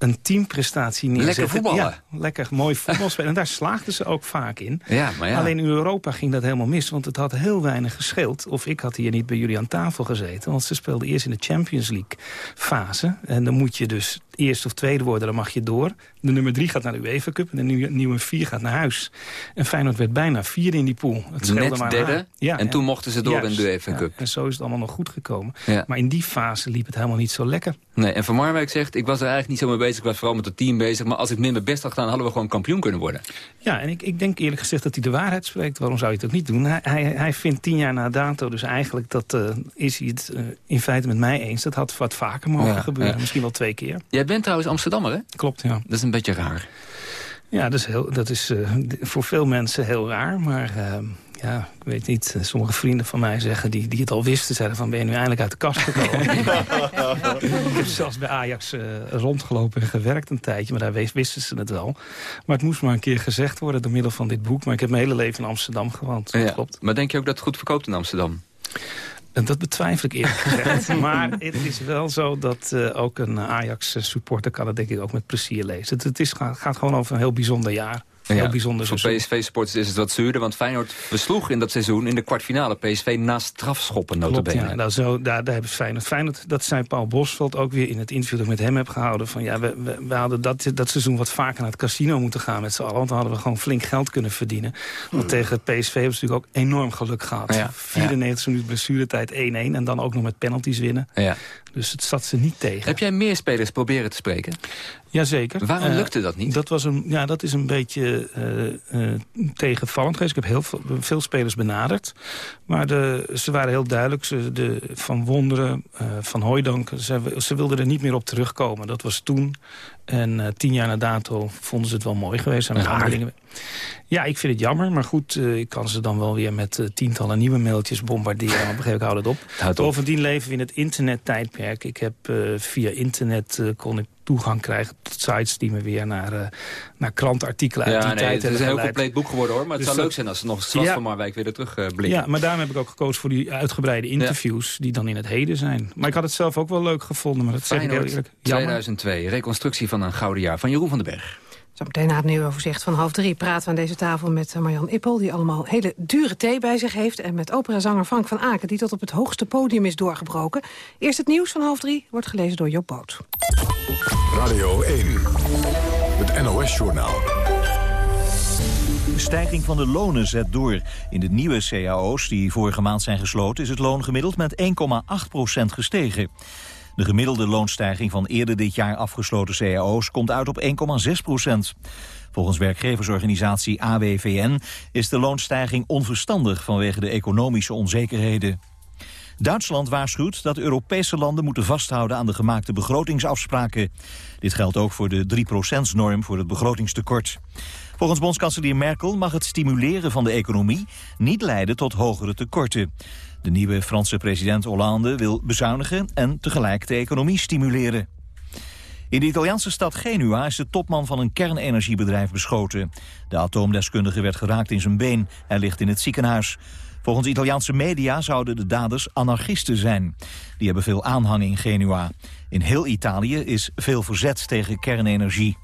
een teamprestatie neerzetten. Lekker voetballen. Ja, lekker mooi voetbal spelen. En daar slaagden ze ook vaak in. Ja, maar ja. Alleen in Europa ging dat helemaal mis, want het had heel weinig gescheeld. Of ik had hier niet bij jullie aan tafel gezeten. Want ze speelden eerst in de Champions League fase. En dan moet je dus eerst of tweede worden, dan mag je door. De nummer drie gaat naar de UEFA Cup en de nieuwe, nieuwe vier gaat naar huis. En Feyenoord werd bijna vierde in die pool. Het Net maar derde. Ja, en toen mochten ze door Juist, in de UEFA ja. Cup. En zo is het allemaal nog goed gekomen. Maar in die fase liep het helemaal niet zo lekker. Nee, en Van Marwijk zegt, ik was er eigenlijk niet zo mee bezig. Ik was vooral met het team bezig. Maar als ik meer mijn best had gedaan, hadden we gewoon kampioen kunnen worden. Ja, en ik, ik denk eerlijk gezegd dat hij de waarheid spreekt. Waarom zou je het ook niet doen? Hij, hij, hij vindt tien jaar na dato dus eigenlijk... dat eh, is hij het eh, in feite met mij eens. Dat had wat vaker mogen Ja, gebeuren. ja. Misschien wel twee keer. Jij bent trouwens Amsterdammer, hè? Klopt, ja. Dat is een beetje raar. Ja, dat is, heel, dat is eh, voor veel mensen heel raar. Maar ja, ik weet niet. eh, Sommige vrienden van mij zeggen, die, die het al wisten... zeiden van, ben je nu eindelijk uit de kast gekomen? *laughs* ik heb zelfs bij Ajax eh, rondgelopen en gewerkt een tijdje. Maar daar wisten ze het wel. Maar het moest maar een keer gezegd worden door middel van dit boek. Maar ik heb mijn hele leven in Amsterdam gewoond. Dat Ja. klopt. Maar denk je ook dat het goed verkoopt in Amsterdam? En dat betwijfel ik eerlijk gezegd. *laughs* maar het is wel zo dat eh, ook een Ajax-supporter kan het denk ik ook met plezier lezen. Het, het is, gaat, gaat gewoon over een heel bijzonder jaar. Heel bijzonder voor seizoen. PSV-supporters is het wat zuurder. Want Feyenoord versloeg in dat seizoen in de kwartfinale PSV na strafschoppen notabene. ja. Nou, zo, daar, daar hebben Feyenoord. Feyenoord, dat zei Paul Bosveld ook weer in het interview dat ik met hem heb gehouden. Van, ja, we, we, we hadden dat, dat seizoen wat vaker naar het casino moeten gaan met z'n allen. Want dan hadden we gewoon flink geld kunnen verdienen. Want tegen PSV hebben ze natuurlijk ook enorm geluk gehad. Ja, 94 minuten blessuretijd 1-1 en dan ook nog met penalties winnen. Ja. Dus het zat ze niet tegen. Heb jij meer spelers proberen te spreken? Jazeker. Waarom Eh, lukte dat niet? Dat, was een, ja, dat is een beetje eh, eh, tegenvallend geweest. Ik heb heel veel, veel spelers benaderd. Maar de, ze waren heel duidelijk. Ze, de, van Wonderen, Van Hooidank, ze, ze wilden er niet meer op terugkomen. Dat was toen. En eh, tien jaar na dato vonden ze het wel mooi geweest. Raar. andere dingen- Ja, ik vind het jammer. Maar goed, eh, ik kan ze dan wel weer met eh, tientallen nieuwe mailtjes bombarderen. Maar op een gegeven moment houdt het *laughs* op. Bovendien leven we in het internettijdperk. Ik heb via internet kon ik toegang krijgen tot sites die me weer naar, eh, naar krantenartikelen uit die nee, tijd het is een heel compleet boek geworden hoor. Maar het Dus zou dat- leuk zijn als ze nog een straf Ja. van Marwijk weer er terug eh, blikken. Ja, maar daarom heb ik ook gekozen voor die uitgebreide interviews... die dan in het heden zijn. Maar ik had het zelf ook wel leuk gevonden, maar dat zeg ik heel eerlijk. Jammer. 2002, reconstructie van een gouden jaar van Jeroen van den Berg. Zometeen na het nieuwoverzicht van half drie praten we aan deze tafel met eh, Marjan Ippel... die allemaal hele dure thee bij zich heeft. En met operazanger Frank van Aken, die tot op het hoogste podium is doorgebroken. Eerst het nieuws van half drie, wordt gelezen door Job Boot. Radio 1, het NOS-journaal. De stijging van de lonen zet door. In de nieuwe cao's die vorige maand zijn gesloten... is het loon gemiddeld met 1,8% gestegen. De gemiddelde loonstijging van eerder dit jaar afgesloten cao's... komt uit op 1,6% Volgens werkgeversorganisatie AWVN is de loonstijging onverstandig... vanwege de economische onzekerheden. Duitsland waarschuwt dat Europese landen moeten vasthouden aan de gemaakte begrotingsafspraken. Dit geldt ook voor de 3%-norm voor het begrotingstekort. Volgens bondskanselier Merkel mag het stimuleren van de economie niet leiden tot hogere tekorten. De nieuwe Franse president Hollande wil bezuinigen en tegelijk de economie stimuleren. In de Italiaanse stad Genua is de topman van een kernenergiebedrijf beschoten. De atoomdeskundige werd geraakt in zijn been. Hij ligt in het ziekenhuis. Volgens Italiaanse media zouden de daders anarchisten zijn. Die hebben veel aanhang in Genua. In heel Italië is veel verzet tegen kernenergie.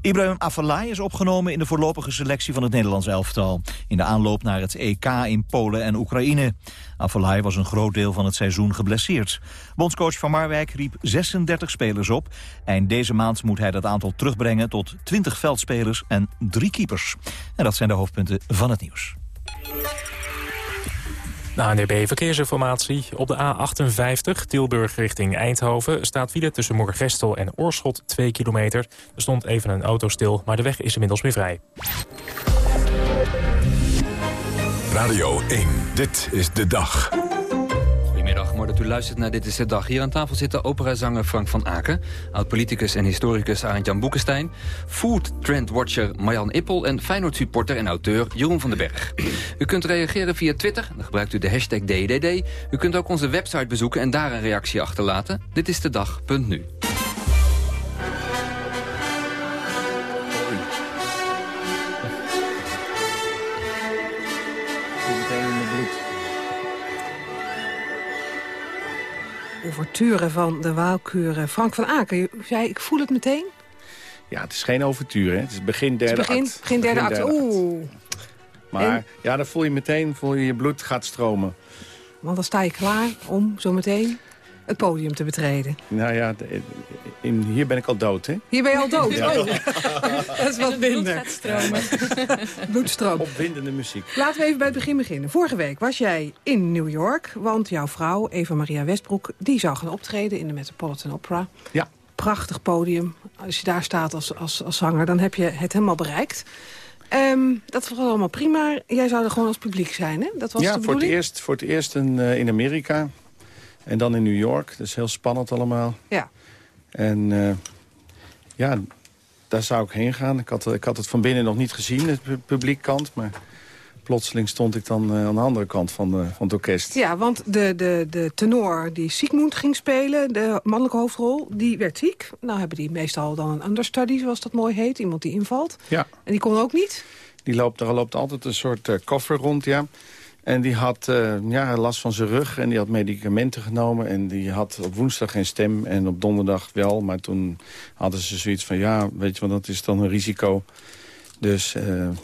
Ibrahim Afellay is opgenomen in de voorlopige selectie van het Nederlands elftal. In de aanloop naar het EK in Polen en Oekraïne. Afellay was een groot deel van het seizoen geblesseerd. Bondscoach Van Marwijk riep 36 spelers op. Eind deze maand moet hij dat aantal terugbrengen tot 20 veldspelers en drie keepers. En dat zijn de hoofdpunten van het nieuws. De ANDB Verkeersinformatie. Op de A58 Tilburg richting Eindhoven staat file tussen Moergestel en Oorschot 2 kilometer. Er stond even een auto stil, maar de weg is inmiddels weer vrij. Radio 1, dit is de dag. Goedemiddag, mooi dat u luistert naar Dit is de Dag. Hier aan tafel zitten operazanger Frank van Aken... oud-politicus en historicus Arend-Jan Boekenstein... food trendwatcher Marjan Ippel... en Feyenoord-supporter en auteur Jeroen van den Berg. U kunt reageren via Twitter, dan gebruikt u de hashtag DDD. U kunt ook onze website bezoeken en daar een reactie achterlaten. Dit is de dag.nu. Ouverture van de Waalkuren. Frank van Aken, zei ik voel het meteen. Ja, het is geen overtuur, hè. Het is begin derde Het is begin, act. begin derde act. Oeh. Maar En? ja, dan voel je meteen, voel je je bloed gaat stromen. Want dan sta je klaar om zo meteen het podium te betreden. Nou ja, in, hier ben ik al dood, hè. Hier ben je al *laughs* dood. Ja. Oh. *laughs* Dat is wat minder. *laughs* Bloedstroom. Opwindende muziek. Laten we even bij het begin beginnen. Vorige week was jij in New York, want jouw vrouw, Eva Maria Westbroek... die zou gaan optreden in de Metropolitan Opera. Ja. Prachtig podium. Als je daar staat als, als, als zanger, dan heb je het helemaal bereikt. Ehm, dat was allemaal prima. Jij zou er gewoon als publiek zijn, hè? Dat was ja, de voor het eerst, voor het eerst in, eh, in Amerika. En dan in New York. Dat is heel spannend allemaal. Ja. En eh, ja, daar zou ik heen gaan. Ik had, ik had het van binnen nog niet gezien, het pu- publiekkant. Maar plotseling stond ik dan eh, aan de andere kant van, de, van het orkest. Ja, want de, de, de tenor die Sigmund ging spelen, de mannelijke hoofdrol, die werd ziek. Nou hebben die meestal dan een understudy, zoals dat mooi heet. Iemand die invalt. Ja. En die kon ook niet. Die loopt, er loopt altijd een soort eh, koffer rond, ja. En die had eh, ja, last van zijn rug en die had medicamenten genomen. En die had op woensdag geen stem en op donderdag wel. Maar toen hadden ze zoiets van, ja, weet je wat, dat is dan een risico. Dus eh, eh,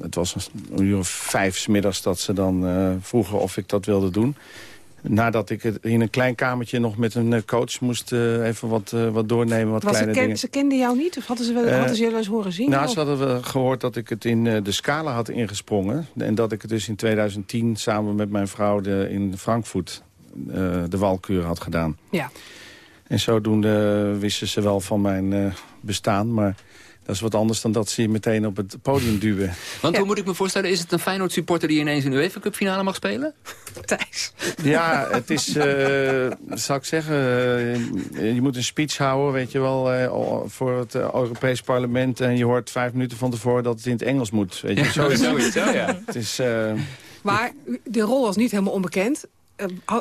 het was een uur of vijf 's middags dat ze dan vroegen of ik dat wilde doen. Nadat ik het in een klein kamertje nog met een eh, coach moest eh, even wat, eh, wat doornemen, wat Was kleine ken- dingen. ze kenden jou niet? Of hadden ze, wel, hadden ze eens horen zien? Nou, Of- ze hadden we gehoord dat ik het in de Scala had ingesprongen. En dat ik het dus in 2010 samen met mijn vrouw de, in Frankfurt de walkuur had gedaan. Ja. En zodoende wisten ze wel van mijn bestaan. Maar dat is wat anders dan dat ze je meteen op het podium duwen. Want hoe moet ik me voorstellen, is het een Feyenoord supporter die ineens een UEFA Cup finale mag spelen? Thijs. Ja, het is, eh zal ik zeggen, eh, je moet een speech houden, weet je wel, eh, voor het Europees Parlement. En je hoort vijf minuten van tevoren dat het in het Engels moet. Weet je, *laughs* Ja, zoiets. zoiets, ja. Het is, eh, Maar de rol was niet helemaal onbekend.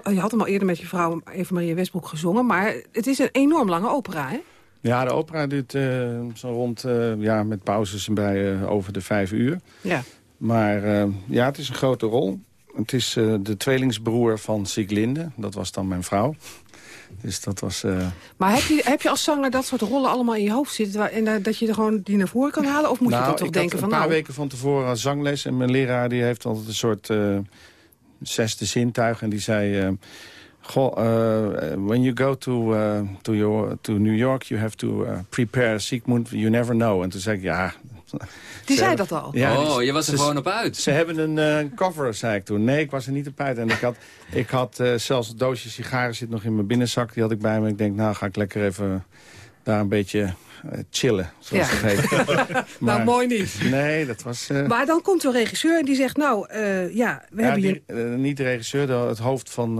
Je had hem al eerder met je vrouw Eva Maria Westbroek gezongen. Maar het is een enorm lange opera, hè? Ja, de opera duurt eh, zo rond, eh, ja, met pauzes en bij eh, over de vijf uur. Ja. Maar ja, het is een grote rol. Het is de tweelingsbroer van Sieglinde. Dat was dan mijn vrouw. Dus dat was... Maar heb je, heb je als zanger dat soort rollen allemaal in je hoofd zitten... waar- en dat je er gewoon die naar voren kan halen? Of moet je nou, dan toch denken van... een paar nou, weken van tevoren zangles. En mijn leraar die heeft altijd een soort zesde zintuig. En die zei... eh, Goh, eh, when you go to, eh, to, your, to New York, you have to eh, prepare Sigmund, you never know. En toen zei ik, ja... Die Ze zei hebben- dat al? Ja, Oh, die- je was er ze- gewoon op uit. Ze hebben een eh, cover, zei ik toen. Nee, ik was er niet op uit. En ik had, *laughs* ik had zelfs een doosje sigaren zit nog in mijn binnenzak. Die had ik bij me. Ik denk, nou ga ik lekker even daar een beetje chillen, zoals Ja. het heet. *laughs* nou, mooi niet. Nee, dat was... eh, Maar dan komt zo'n regisseur en die zegt... nou, eh, ja, we ja, hebben hier... niet de regisseur, de- het hoofd van...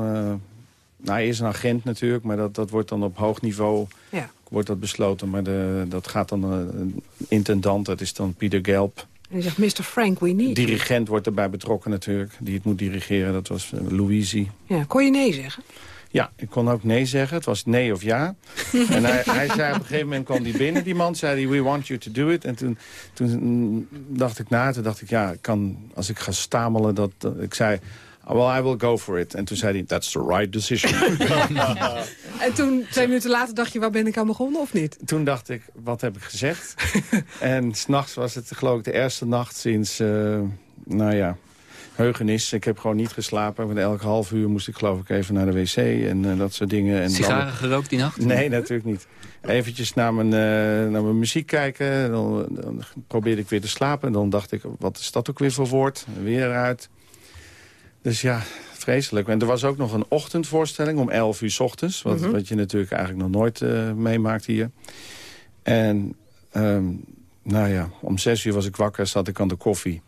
eh, nou, hij is een agent natuurlijk, maar dat, dat wordt dan op hoog niveau Ja. wordt dat besloten. Maar de, dat gaat dan eh, een intendant, dat is dan Pieter Gelb. En die zegt, Mr. Frank, we need. Dirigent wordt erbij betrokken natuurlijk, die het moet dirigeren. Dat was uh, Louise. Ja, kon je nee zeggen? Ja, ik kon ook nee zeggen. Het was nee of ja. *laughs* en hij, hij zei op een gegeven moment kwam hij binnen, die man. Zei hij, we want you to do it. En toen, toen dacht ik na. Toen dacht ik, ja, ik kan, als ik ga stamelen. Dat- ik zei, well, I will go for it. En toen zei hij, that's the right decision. *laughs* En toen, twee minuten later, dacht je, waar ben ik aan begonnen of niet? toen dacht ik, wat heb ik gezegd? *laughs* en s'nachts was het geloof ik de eerste nacht sinds, eh, nou ja, heugenis. Ik heb gewoon niet geslapen. Want elke half uur moest ik geloof ik even naar de wc en eh, dat soort dingen. En Sigaren dan- gerookt die nacht? Nee, natuurlijk niet. Eventjes naar mijn, eh, naar mijn muziek kijken. Dan, dan probeerde ik weer te slapen. En dan dacht ik, wat is dat ook weer voor woord? Weer eruit. Dus ja, vreselijk. En er was ook nog een ochtendvoorstelling om 11 uur s ochtends. Wat, Mhm. wat je natuurlijk eigenlijk nog nooit eh, meemaakt hier. En ehm, nou ja, om 6 uur was ik wakker, zat ik aan de koffie.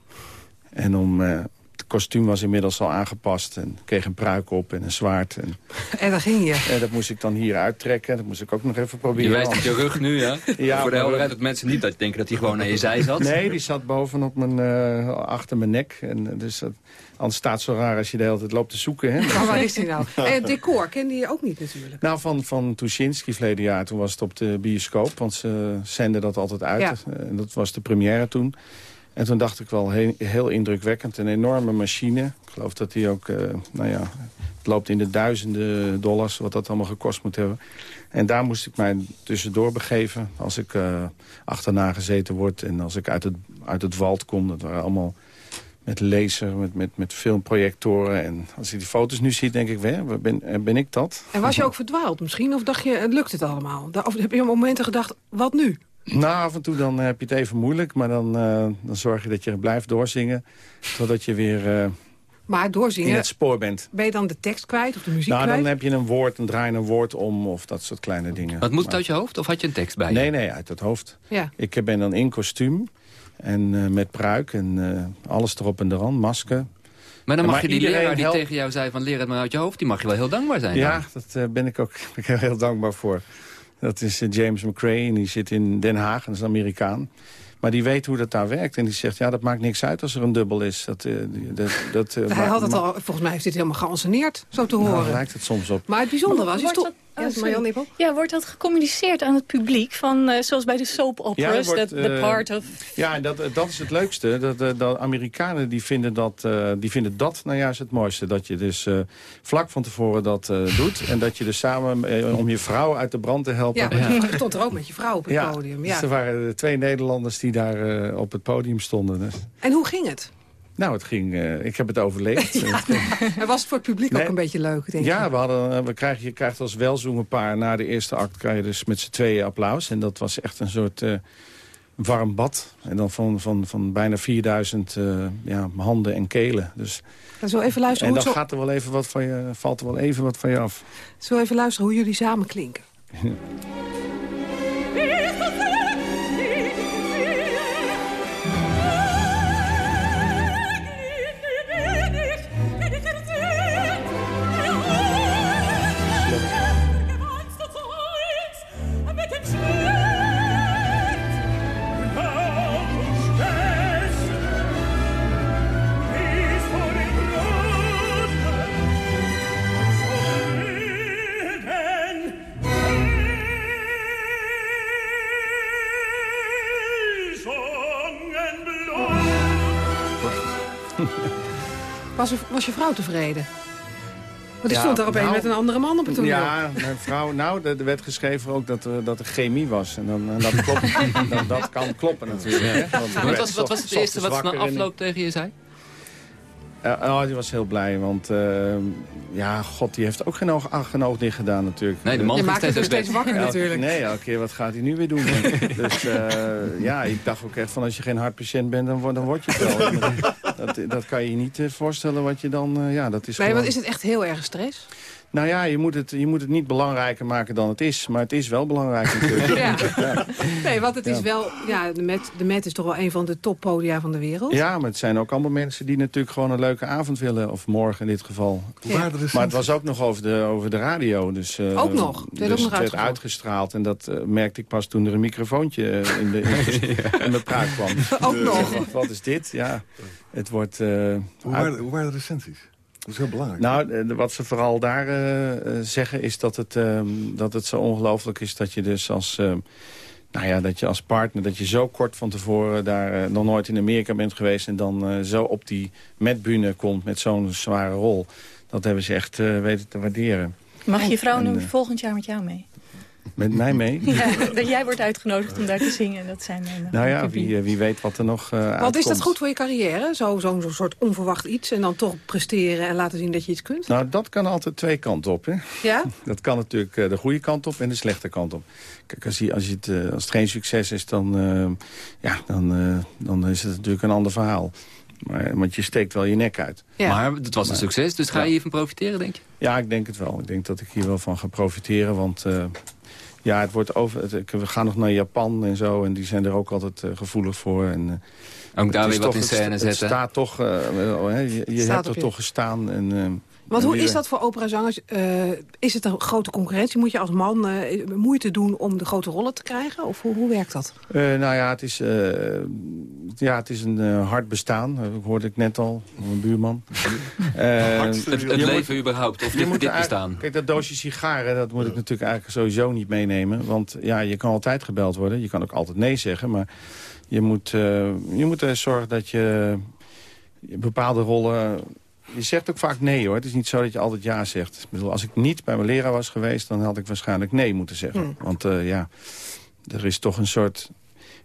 En om... eh, het kostuum was inmiddels al aangepast. En ik kreeg een pruik op en een zwaard. En, *laughs* En dan ging je. en dat moest ik dan hier uittrekken. Dat moest ik ook nog even Je proberen. wijst op je rug nu, ja? *laughs* Ja, Voor de helderheid dat mensen niet dat denken dat hij gewoon naar je zij zat. Nee, die zat bovenop mijn, eh, achter mijn nek. En, dus dat, anders staat zo raar als je de hele tijd loopt te zoeken. Hè? Maar waar is hij nou? En het decor kende je ook niet natuurlijk. Nou, van, van Tuschinski verleden jaar. Toen was het op de bioscoop, want ze zenden dat altijd uit. Ja. Eh, En dat was de première toen. En toen dacht ik wel heel, heel indrukwekkend. Een enorme machine. Ik geloof dat die ook, uh, nou ja, het loopt in de duizenden dollars... wat dat allemaal gekost moet hebben. En daar moest ik mij tussendoor begeven als ik uh, achterna gezeten word... en als ik uit het, uit het wald kom. Dat waren allemaal met laser, met, met, met filmprojectoren. En als je die foto's nu ziet, denk ik, ben, ben ik dat? En was je ook verdwaald misschien? Of dacht je, het lukt het allemaal? Of heb je op momenten gedacht, wat nu? Nou, af en toe dan heb je het even moeilijk. Maar dan, uh, dan zorg je dat je blijft doorzingen. Totdat je weer uh, maar doorzingen, in het spoor bent. Ben je dan de tekst kwijt of de muziek nou, kwijt? dan heb je een woord, dan draai je een woord om of dat soort kleine dingen. Wat moet het uit je hoofd of had je een tekst bij je? Nee, nee, uit het hoofd. Ja. Ik ben dan in kostuum. En uh, met pruik en uh, alles erop en eraan, masker. Maar dan mag maar je die leraar die helpt... tegen jou zei van leer het maar uit je hoofd... die mag je wel heel dankbaar zijn Ja, dan. dat uh, ben ik ook *laughs* ben ik heel dankbaar voor. Dat is James McRae en die zit in Den Haag, en dat is een Amerikaan. Maar die weet hoe dat daar werkt. En die zegt, ja, dat maakt niks uit als er een dubbel is. Dat, uh, dat, dat, uh, Hij had het al, volgens mij heeft dit helemaal geanceneerd, zo te horen. Nou, lijkt het soms op. Maar het bijzondere was, is toch... Ja, oh, ja, wordt dat gecommuniceerd aan het publiek? Van, uh, zoals bij de soap operas, ja, wordt, the part of... Ja, dat, dat is het leukste. Dat, dat Amerikanen die vinden dat, uh, die vinden dat nou juist het mooiste. Dat je dus uh, vlak van tevoren dat doet. En dat je dus samen, om je vrouw uit de brand te helpen... Ja, maar *laughs* je stond er ook met je vrouw op het ja, podium. Ja, dus er waren twee Nederlanders die daar op het podium stonden. Dus. En hoe ging het? Nou, het ging, uh, ik heb het overleefd. *laughs* Ja. En was het voor het publiek nee. ook een beetje leuk, denk ja, je? we hadden, we krijgen, je krijgt als welzoengenpaar na de eerste act... krijg je dus met z'n tweeën applaus. En dat was echt een soort uh, warm bad. En dan van, van, van bijna 4000 uh, ja, handen en kelen. Dus, zo even luisteren en dan gaat er wel even wat van je, valt er wel even wat van je af. Zo even luisteren hoe jullie samen klinken. *laughs* Was, was je vrouw tevreden? Want die Ja, stond daar opeens nou, met een andere man op het toneel. Ja, mijn vrouw, nou, er er werd geschreven ook dat, er- dat er chemie was. En, dan, en dat, klopt, *laughs* dat, dat kan kloppen natuurlijk. Hè? Want Wat was, wat was het eerste wat ze na afloop tegen je zei? Oh, die was heel blij, want eh, ja, god, die heeft ook geen oog, ach, geen oog dicht gedaan natuurlijk. Nee, de man Je maakt het steeds wakker Elke- natuurlijk. Nee, elke keer, wat gaat hij nu weer doen? *laughs* dus eh, ja, ik dacht ook echt van als je geen hartpatiënt bent, dan, word- dan word je het wel. *laughs* dat, dat kan je je niet eh, voorstellen wat je dan, ja, dat is Nee, gewoon... want is het echt heel erg stress? Nou ja, je moet, het, je moet het niet belangrijker maken dan het is. Maar het is wel belangrijk natuurlijk. *laughs* Ja. Nee, want het is wel... Ja, de Met, de Met is toch wel een van de toppodia van de wereld? Ja, maar het zijn ook allemaal mensen die natuurlijk gewoon een leuke avond willen. Of morgen in dit geval. De Maar het was ook nog over de, over de radio. Dus, eh, Ook nog? Het werd Dus ook nog het werd uitgestraald. En dat eh, merkte ik pas toen er een microfoontje eh, in, de, in, *laughs* in mijn praat kwam. Ook Dus, nog? eh, Wat is dit? Ja, het wordt... eh, Hoe uit- waren, hoe waren de recensies? Dat is heel belangrijk. Nou, eh, wat ze vooral daar eh, eh, zeggen is dat het, ehm, dat het zo ongelooflijk is dat je dus als... ehm, nou ja, dat je als partner, dat je zo kort van tevoren daar nog nooit in Amerika bent geweest... en dan eh, zo op die metbühne komt met zo'n zware rol. Dat hebben ze echt eh, weten te waarderen. Mag je vrouw nu volgend jaar met jou mee? Met mij mee? *laughs* Ja, dat jij wordt uitgenodigd om daar te zingen. Dat zijn mijn Nou ja, wie, eh, wie weet wat er nog uh, Want is dat goed voor je carrière? Zo'n zo, zo'n soort onverwacht iets en dan toch presteren en laten zien dat je iets kunt? Nou, dat kan altijd twee kanten op, hè? Ja? *laughs* Dat kan natuurlijk eh, de goede kant op en de slechte kant op. Kijk, als, je, als, je het, eh, als het geen succes is, dan, eh, ja, dan, eh, dan is het natuurlijk een ander verhaal. Maar, want je steekt wel je nek uit. Maar het was een succes, dus ga je hiervan profiteren, denk je? Ja, ik denk het wel. Ik denk dat ik hier wel van ga profiteren, want... ja, het wordt over. Het, we gaan nog naar Japan en zo. En die zijn er ook altijd eh, gevoelig voor. En, eh, Ook daar weer wat toch- in scène het, zetten. Het staat toch. eh, hè, je je Staat hebt er je. toch gestaan. En, eh, Want hoe is dat voor operazangers? Eh is het een grote concurrentie? Moet je als man eh, moeite doen om de grote rollen te krijgen? Of hoe, hoe werkt dat? Eh, nou ja, het is, eh, ja, het is een eh, hard bestaan. Dat hoorde ik net al, van mijn buurman. *laughs* Eh, Het, leven überhaupt, of je dit, moet dit bestaan. Kijk, dat doosje sigaren, dat moet ik natuurlijk eigenlijk sowieso niet meenemen. Want ja, je kan altijd gebeld worden. Je kan ook altijd nee zeggen. Maar je moet, uh, je moet er zorgen dat je bepaalde rollen... Je zegt ook vaak nee hoor. Het is niet zo dat je altijd ja zegt. Ik bedoel, als ik niet bij mijn leraar was geweest... dan had ik waarschijnlijk nee moeten zeggen. Hmm. Want uh, ja, er is toch een soort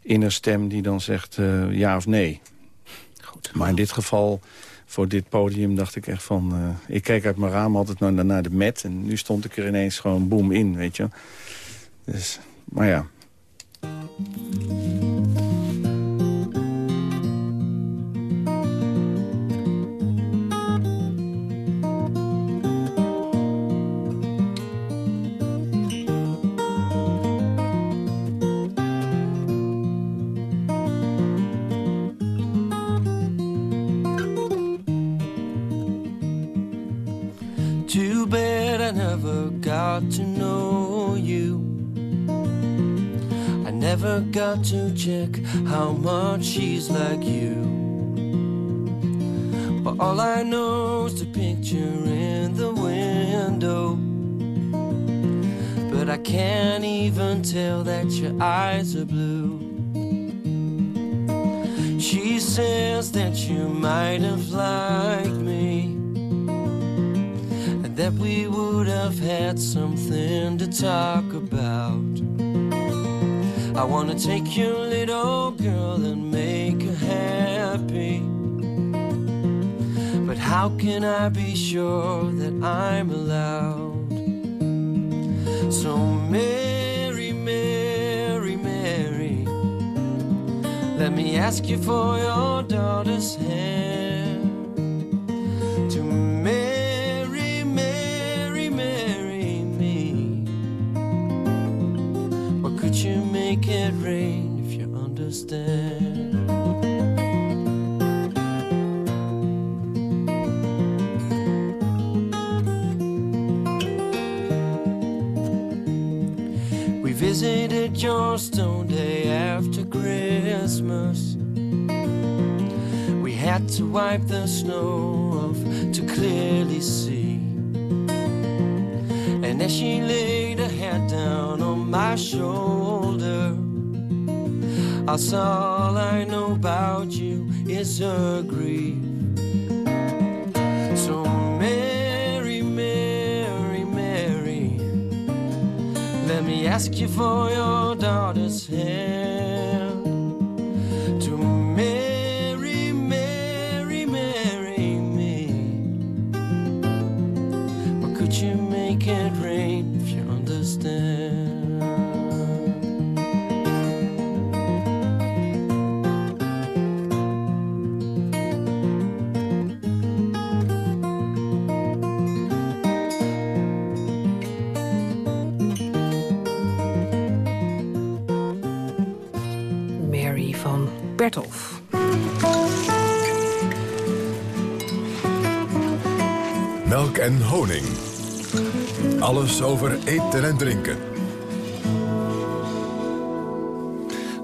innerstem die dan zegt uh, ja of nee. Goed. Maar in dit geval, voor dit podium, dacht ik echt van... Uh, ik keek uit mijn raam altijd naar, naar de mat... en nu stond ik er ineens gewoon boom in, weet je. Dus, maar ja... got to know you. I never got to check how much she's like you. But all I know is the picture in the window. But I can't even tell that your eyes are blue. She says that you might have liked me that we would have had something to talk about. I wanna take your little girl and make her happy. But how can I be sure that I'm allowed? So, Mary, Mary, Mary, let me ask you for your daughter's hand. You make it rain if you understand? We visited Johnstone day after Christmas. We had to wipe the snow off to clearly see. And as she laid her head down my shoulder, saw all I know about you is her grief. So, Mary, Mary, Mary, let me ask you for your daughter's hand. Alles over eten en drinken.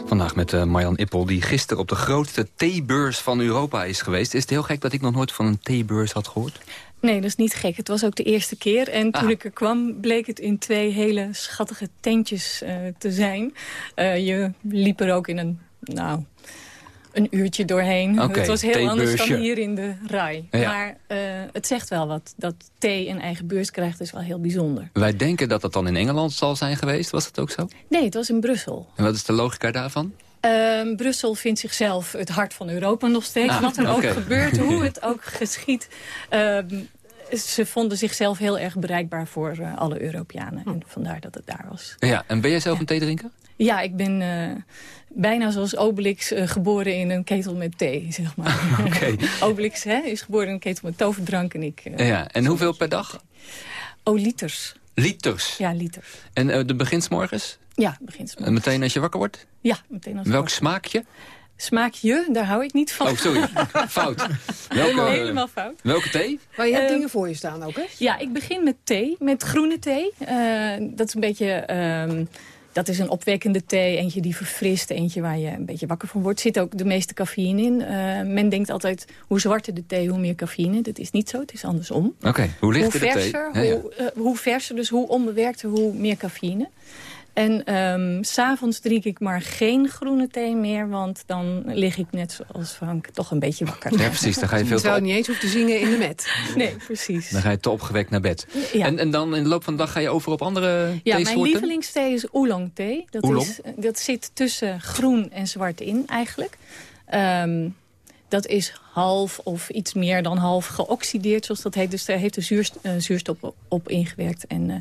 Vandaag met uh, Marjan Ippel, die gisteren op de grootste theebeurs van Europa is geweest. Is het heel gek dat ik nog nooit van een theebeurs had gehoord? Nee, dat is niet gek. Het was ook de eerste keer. En toen Ah. ik er kwam, bleek het in twee hele schattige tentjes eh, te zijn. Eh, je liep er ook in een, nou, een uurtje doorheen. Het was heel anders dan hier in de RAI. Ja. Maar eh, het zegt wel wat. Dat thee een eigen beurs krijgt is wel heel bijzonder. Wij denken dat dat dan in Engeland zal zijn geweest. Was dat ook zo? Nee, het was in Brussel. En wat is de logica daarvan? Ehm, Brussel vindt zichzelf het hart van Europa nog steeds. Ah, wat er ook gebeurt, *laughs* hoe het ook geschiet. Ehm, ze vonden zichzelf heel erg bereikbaar voor eh, alle Europeanen. En vandaar dat het daar was. Ja, en ben jij zelf een theedrinker? Ja, ik ben eh, bijna zoals Obelix eh, geboren in een ketel met thee, zeg maar. *laughs* Oké. *laughs* Obelix hè, is geboren in een ketel met toverdrank en ik... eh, Ja, en hoeveel per dag? Oh, liters. Liters. Ja, liters. En eh, de beginsmorgens? Ja, begint En meteen als je wakker wordt? Ja, meteen als Welk smaakje? Smaakje, daar hou ik niet van. Oh, sorry. *laughs* Fout. Helemaal, eh, helemaal fout. Welke thee? Maar je hebt Ehm, dingen voor je staan ook, hè? Ja, ik begin met thee, met groene thee. Eh, dat is een beetje... ehm, dat is een opwekkende thee, eentje die verfrist, eentje waar je een beetje wakker van wordt. Er zit ook de meeste cafeïne in. Eh, men denkt altijd, hoe zwarter de thee, hoe meer cafeïne. Dat is niet zo, het is andersom. Oké, hoe lichter de thee? verser, Ja, ja. Hoe, hoe verser, dus hoe onbewerkter, hoe meer cafeïne. En ehm, s s'avonds drink ik maar geen groene thee meer... want dan lig ik net zoals Frank toch een beetje wakker. Ja, precies. Dan ga je veel te niet eens hoeven te zingen in de met. *laughs* Nee, precies. Dan ga je te opgewekt naar bed. Ja. En, en dan in de loop van de dag ga je over op andere Ja, mijn lievelingsthee is oolong thee. Dat, Oolong? is, dat zit tussen groen en zwart in eigenlijk. Ehm, dat is half of iets meer dan half geoxideerd, zoals dat heet. Dus daar heeft de zuurst, eh, zuurstof op, op ingewerkt. En, eh,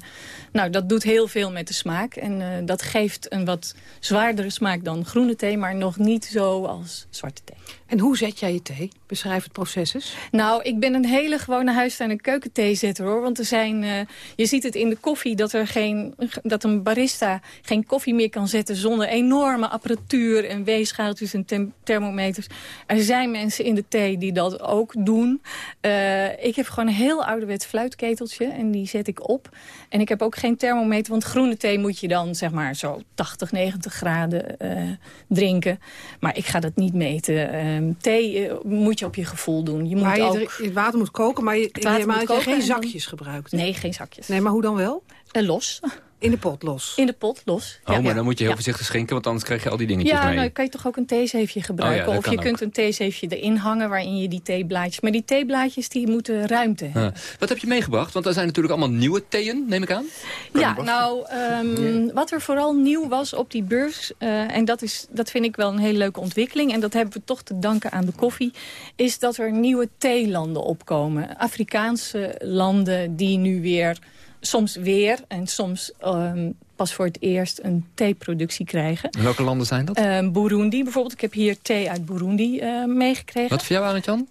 nou, dat doet heel veel met de smaak. En eh, dat geeft een wat zwaardere smaak dan groene thee... maar nog niet zo als zwarte thee. En hoe zet jij je thee? Beschrijf het proces eens. Nou, ik ben een hele gewone huistuin- en keukentheezetter hoor. Want er zijn, je ziet het in de koffie dat, er geen, dat een barista geen koffie meer kan zetten... zonder enorme apparatuur en weegschaaltjes en thermometers. Er zijn mensen in de thee die dat ook doen. Eh, ik heb gewoon een heel ouderwets fluitketeltje en die zet ik op. En ik heb ook geen thermometer, want groene thee moet je dan zeg maar zo 80, 90 graden eh, drinken. Maar ik ga dat niet meten. Ehm, thee eh, moet je op je gevoel doen. Je moet maar je, ook... het water moet koken, maar je, je geen zakjes gebruikt. Nee, geen zakjes. Nee, maar hoe dan wel? En los. In de pot los? In de pot los. Oh, Ja. maar dan moet je heel Ja. voorzichtig schenken, want anders krijg je al die dingetjes Ja, mee. nou kan je toch ook een theezeefje gebruiken. Oh ja, of je kunt een theezeefje erin hangen waarin je die theeblaadjes... Maar die theeblaadjes die moeten ruimte hebben. Ja. Wat heb je meegebracht? Want er zijn natuurlijk allemaal nieuwe theeën, neem ik aan. Ja, nou, ehm, wat er vooral nieuw was op die beurs... eh, en dat, is, dat vind ik wel een hele leuke ontwikkeling... en dat hebben we toch te danken aan de koffie... is dat er nieuwe theelanden opkomen. Afrikaanse landen die nu weer, soms weer... en soms ehm, pas voor het eerst een theeproductie krijgen. En welke landen zijn dat? Ehm, Burundi bijvoorbeeld. Ik heb hier thee uit Burundi eh, meegekregen. Wat voor jou, Arend-Jan?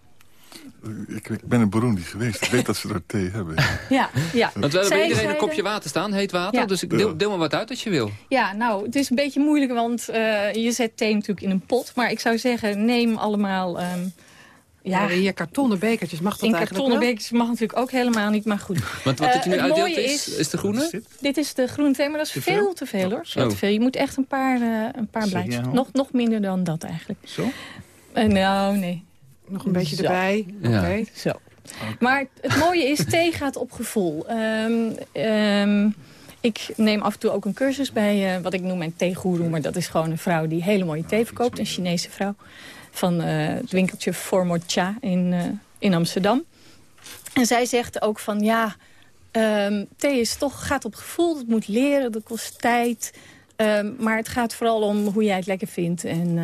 Ik, ik ben in Burundi geweest. Ik weet dat ze daar thee hebben. *laughs* Ja, ja. Want we hebben Zij iedereen een kopje water staan, heet water. Ja. Dus ik deel, deel maar wat uit als je wil. Ja, nou, het is een beetje moeilijk, want eh, je zet thee natuurlijk in een pot. Maar ik zou zeggen, neem allemaal... ehm, ja, Ja, hier kartonnen bekertjes, mag dat in eigenlijk kartonnen wel? bekertjes mag natuurlijk ook helemaal niet, maar goed. Want wat Eh, het nu uitdeelt mooie is, is- de groene? Dit is de groene thee, maar dat is Te veel? veel? te veel hoor. Veel Oh. te veel. Je moet echt een paar, eh, een paar blaadjes. Nog, nog minder dan dat eigenlijk. Zo? Eh, nou, nee. Nog een beetje Zo. erbij. Ja. Oké. Zo. Maar het mooie is, thee gaat op gevoel. Ehm, ehm, ik neem af en toe ook een cursus bij eh, wat ik noem mijn theegoeroe. Maar dat is gewoon een vrouw die hele mooie thee verkoopt. Een Chinese vrouw. Van eh, het winkeltje Formo Cha in, eh, in Amsterdam. En zij zegt ook van ja, ehm, thee is toch, gaat op gevoel. Het moet leren, dat kost tijd. Ehm, maar het gaat vooral om hoe jij het lekker vindt. En,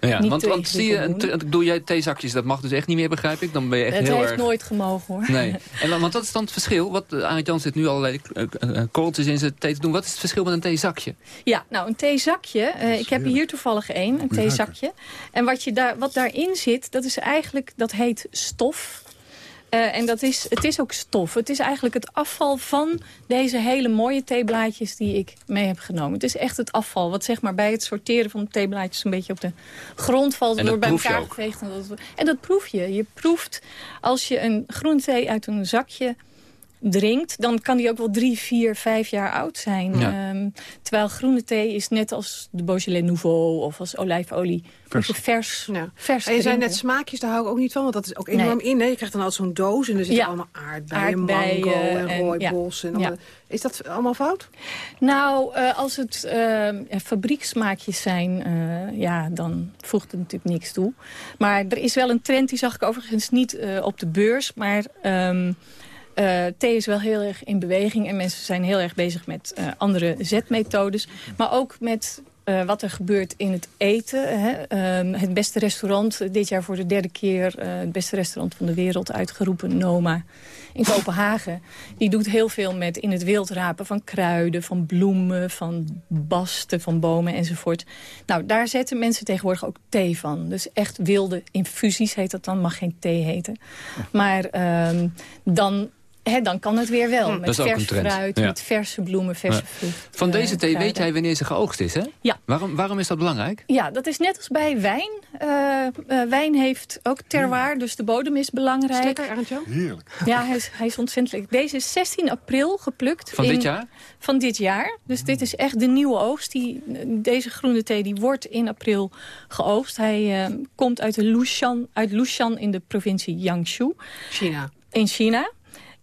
eh, Ja, niet want, want zie je, doe jij theezakjes, dat mag dus echt niet meer, begrijp ik? Dan ben je echt Het heel heeft erg... nooit gemogen hoor. Nee. *laughs* En, dan- want wat is dan het verschil? Wat, uh, Arend Jan zit nu allerlei uh, uh, korreltjes in zijn thee te doen. Wat is het verschil met een theezakje? Ja, nou een theezakje. eh, ik heb hier toevallig één, een theezakje. En wat, je daar, wat daarin zit, dat is eigenlijk, dat heet stof. Eh, en dat is, het is ook stof. Het is eigenlijk het afval van deze hele mooie theeblaadjes die ik mee heb genomen. Het is echt het afval wat zeg maar bij het sorteren van de theeblaadjes een beetje op de grond valt. En door bij elkaar geveegd. En dat, en dat proef je. Je proeft als je een groen thee uit een zakje drinkt, dan kan die ook wel drie, vier, vijf jaar oud zijn. Ja. Ehm, terwijl groene thee is net als de Beaujolais Nouveau of als olijfolie. Vers. Vers. Vers, Ja. vers En je zei net smaakjes, daar hou ik ook niet van. Want dat is ook enorm Nee. in. Hè? Je krijgt dan altijd zo'n doos en er zitten Ja. allemaal aardbeien, Aardbeien mango en, en- rooibos. En ja. allemaal- Ja. Is dat allemaal fout? Nou, eh, als het eh, fabrieksmaakjes zijn, eh, ja, dan voegt het natuurlijk niks toe. Maar er is wel een trend, die zag ik overigens niet eh, op de beurs. Maar ehm, eh, thee is wel heel erg in beweging. En mensen zijn heel erg bezig met eh, andere zetmethodes. Maar ook met eh, wat er gebeurt in het eten. Hè. Ehm, het beste restaurant, dit jaar voor de derde keer... het beste restaurant van de wereld uitgeroepen, Noma in Kopenhagen. Die doet heel veel met in het wild rapen van kruiden, van bloemen, van basten, van bomen enzovoort. Nou, daar zetten mensen tegenwoordig ook thee van. Dus echt wilde infusies heet dat dan, mag geen thee heten. Maar ehm, dan, hè, dan kan het weer wel. Dat Met is ook een vers trend, fruit, ja. met verse bloemen, verse Ja. fruit. Van eh, deze thee weet jij wanneer ze geoogst is, hè? Ja. Waarom, waarom is dat belangrijk? Ja, dat is net als bij wijn. Eh, eh, wijn heeft ook terroir, dus de bodem is belangrijk. Lekker, Arend-Jan? Heerlijk. Ja, hij is, hij is ontzettend lekker. Deze is 16 april geplukt. Van in- dit jaar? Van dit jaar. Dus dit is echt de nieuwe oogst. Die, deze groene thee die wordt in april geoogst. Hij eh, komt uit, de Lushan, uit Lushan in de provincie Jiangsu. China. In China.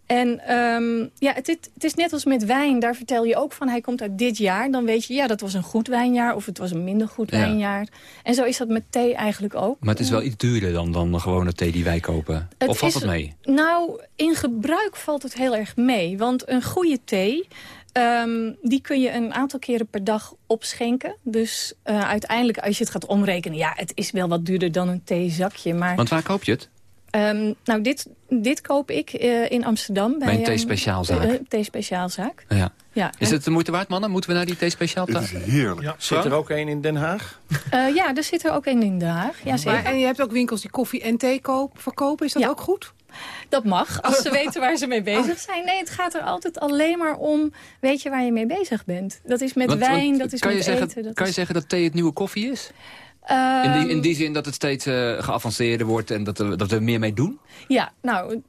En ehm, ja, het, het, is net als met wijn. Daar vertel je ook van, hij komt uit dit jaar. Dan weet je, ja, dat was een goed wijnjaar of het was een minder goed wijnjaar. En zo is dat met thee eigenlijk ook. Maar het is wel iets duurder dan, dan de gewone thee die wij kopen. of valt het mee? Nou, in gebruik valt het heel erg mee. Want een goede thee... Ehm, die kun je een aantal keren per dag opschenken. Dus uh, uiteindelijk, als je het gaat omrekenen... ja, het is wel wat duurder dan een theezakje. Maar... Want waar koop je het? Um, nou, dit, dit koop ik uh, in Amsterdam. Bij, bij een thee-speciaalzaak? Een uh, thee-speciaalzaak. Ja. Ja, is het de moeite waard, mannen? Moeten we naar die thee-speciaal? Het is heerlijk. Ja. Zit er ook een in Den Haag? Uh, ja, er zit er ook een in Den Haag. Ja, maar, en je hebt ook winkels die koffie en thee koop, verkopen. Is dat ja. ook goed? Dat mag, als ze *laughs* weten waar ze mee bezig zijn. Nee, het gaat er altijd alleen maar om, weet je waar je mee bezig bent. Dat is met want, wijn, want, dat is met je zeggen, eten. Dat kan is... je zeggen dat thee het nieuwe koffie is? In die, in die zin dat het steeds uh, geavanceerder wordt en dat, er, dat we er meer mee doen? Ja, nou,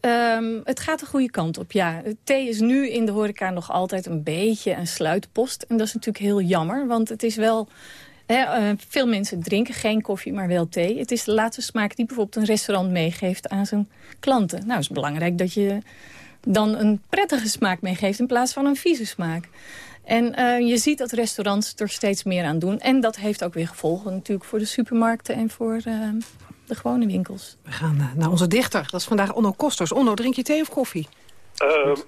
um, het gaat de goede kant op, ja. Thee is nu in de horeca nog altijd een beetje een sluitpost. En dat is natuurlijk heel jammer, want het is wel... Uh, veel mensen drinken geen koffie, maar wel thee. Het is de laatste smaak die bijvoorbeeld een restaurant meegeeft aan zijn klanten. Nou, het is belangrijk dat je dan een prettige smaak meegeeft in plaats van een vieze smaak. En uh, je ziet dat restaurants er steeds meer aan doen. En dat heeft ook weer gevolgen natuurlijk voor de supermarkten en voor uh, de gewone winkels. We gaan uh, naar onze dichter. Dat is vandaag Onno Kosters. Onno, drink je thee of koffie?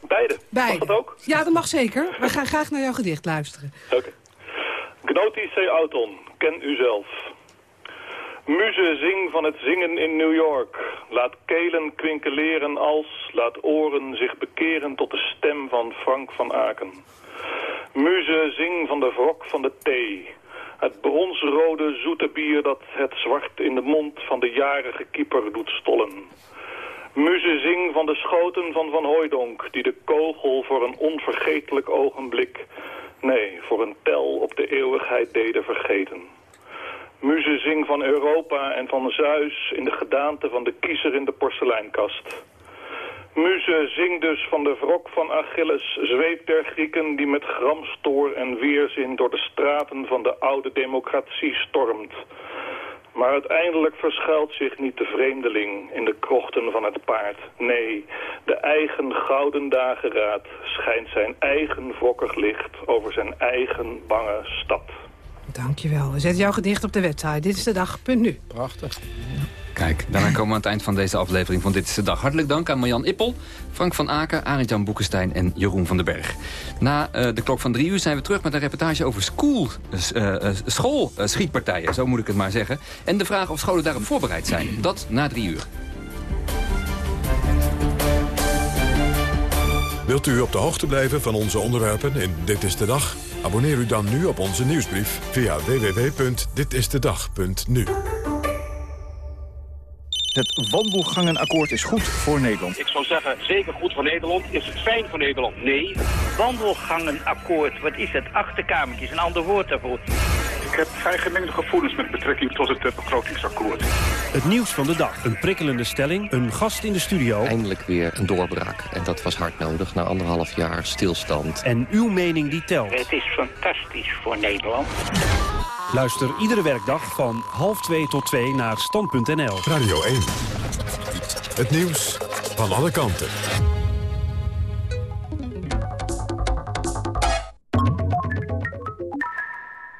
beide. Beide. Mag dat ook? Ja, dat mag zeker. We gaan graag naar jouw gedicht luisteren. Oké. Okay. Gnoti C. Auton, ken u zelf. Muze, zing van het zingen in New York. Laat kelen kwinkeleren als, laat oren zich bekeren tot de stem van Frank van Aken. Muze, zing van de wrok van de thee. Het bronsrode zoete bier dat het zwart in de mond van de jarige kieper doet stollen. Muze, zing van de schoten van Van Hooijdonk, die de kogel voor een onvergetelijk ogenblik, nee, voor een tel op de eeuwigheid deden vergeten. Muze, zing van Europa en van Zeus in de gedaante van de kiezer in de porseleinkast. Muze, zing dus van de wrok van Achilles, zweep der Grieken die met gramstoor en weerzin door de straten van de oude democratie stormt. Maar uiteindelijk verschuilt zich niet de vreemdeling in de krochten van het paard. Nee, de eigen gouden dageraad schijnt zijn eigen wrokkig licht over zijn eigen bange stad. Dankjewel. We zetten jouw gedicht op de website. Dit is de dag. Punt nu. Prachtig. Kijk, daarna komen we aan het eind van deze aflevering van Dit is de Dag. Hartelijk dank aan Marjan Ippel, Frank van Aken, Arend-Jan Boekenstein en Jeroen van den Berg. Na uh, de klok van drie uur zijn we terug met een reportage over school, uh, uh, schoolschietpartijen, zo moet ik het maar zeggen. En de vraag of scholen daarop voorbereid zijn. Dat na drie uur. Wilt u op de hoogte blijven van onze onderwerpen in Dit is de Dag? Abonneer u dan nu op onze nieuwsbrief via www.ditistedag.nu. Het wandelgangenakkoord is goed voor Nederland. Ik zou zeggen, zeker goed voor Nederland. Is het fijn voor Nederland? Nee. Wandelgangenakkoord, wat is het? Achterkamertje is een ander woord daarvoor. Ik heb vrij gemengde gevoelens met betrekking tot het begrotingsakkoord. Het nieuws van de dag. Een prikkelende stelling, een gast in de studio. Eindelijk weer een doorbraak. En dat was hard nodig na anderhalf jaar stilstand. En uw mening die telt. Het is fantastisch voor Nederland. Luister iedere werkdag van half twee tot twee naar stand.nl. Radio 1. Het nieuws van alle kanten.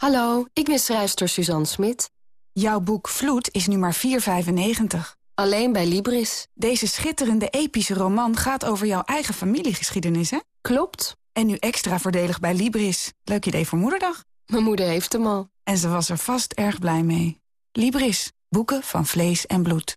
Hallo, ik ben schrijfster Suzanne Smit. Jouw boek Vloed is nu maar 4,95. Alleen bij Libris. Deze schitterende epische roman gaat over jouw eigen familiegeschiedenis, hè? Klopt. En nu extra voordelig bij Libris. Leuk idee voor moederdag. Mijn moeder heeft hem al. En ze was er vast erg blij mee. Libris. Boeken van vlees en bloed.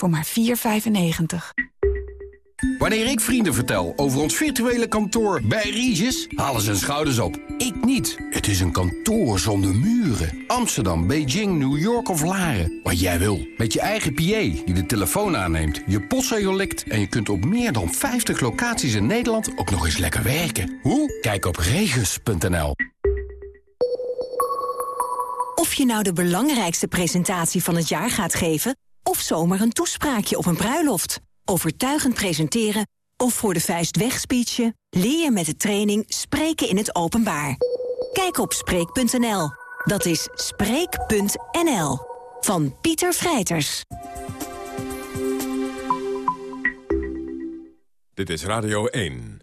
Voor maar 4,95. Wanneer ik vrienden vertel over ons virtuele kantoor bij Regis, halen ze hun schouders op. Ik niet. Het is een kantoor zonder muren. Amsterdam, Beijing, New York of Laren. Wat jij wil. Met je eigen PA die de telefoon aanneemt, je postzegel likt... en je kunt op meer dan 50 locaties in Nederland ook nog eens lekker werken. Hoe? Kijk op regis.nl. Of je nou de belangrijkste presentatie van het jaar gaat geven... of zomaar een toespraakje op een bruiloft. Overtuigend presenteren of voor de vuist wegspeechen... leer je met de training Spreken in het Openbaar. Kijk op Spreek.nl. Dat is Spreek.nl. Van Pieter Vrijters. Dit is Radio 1.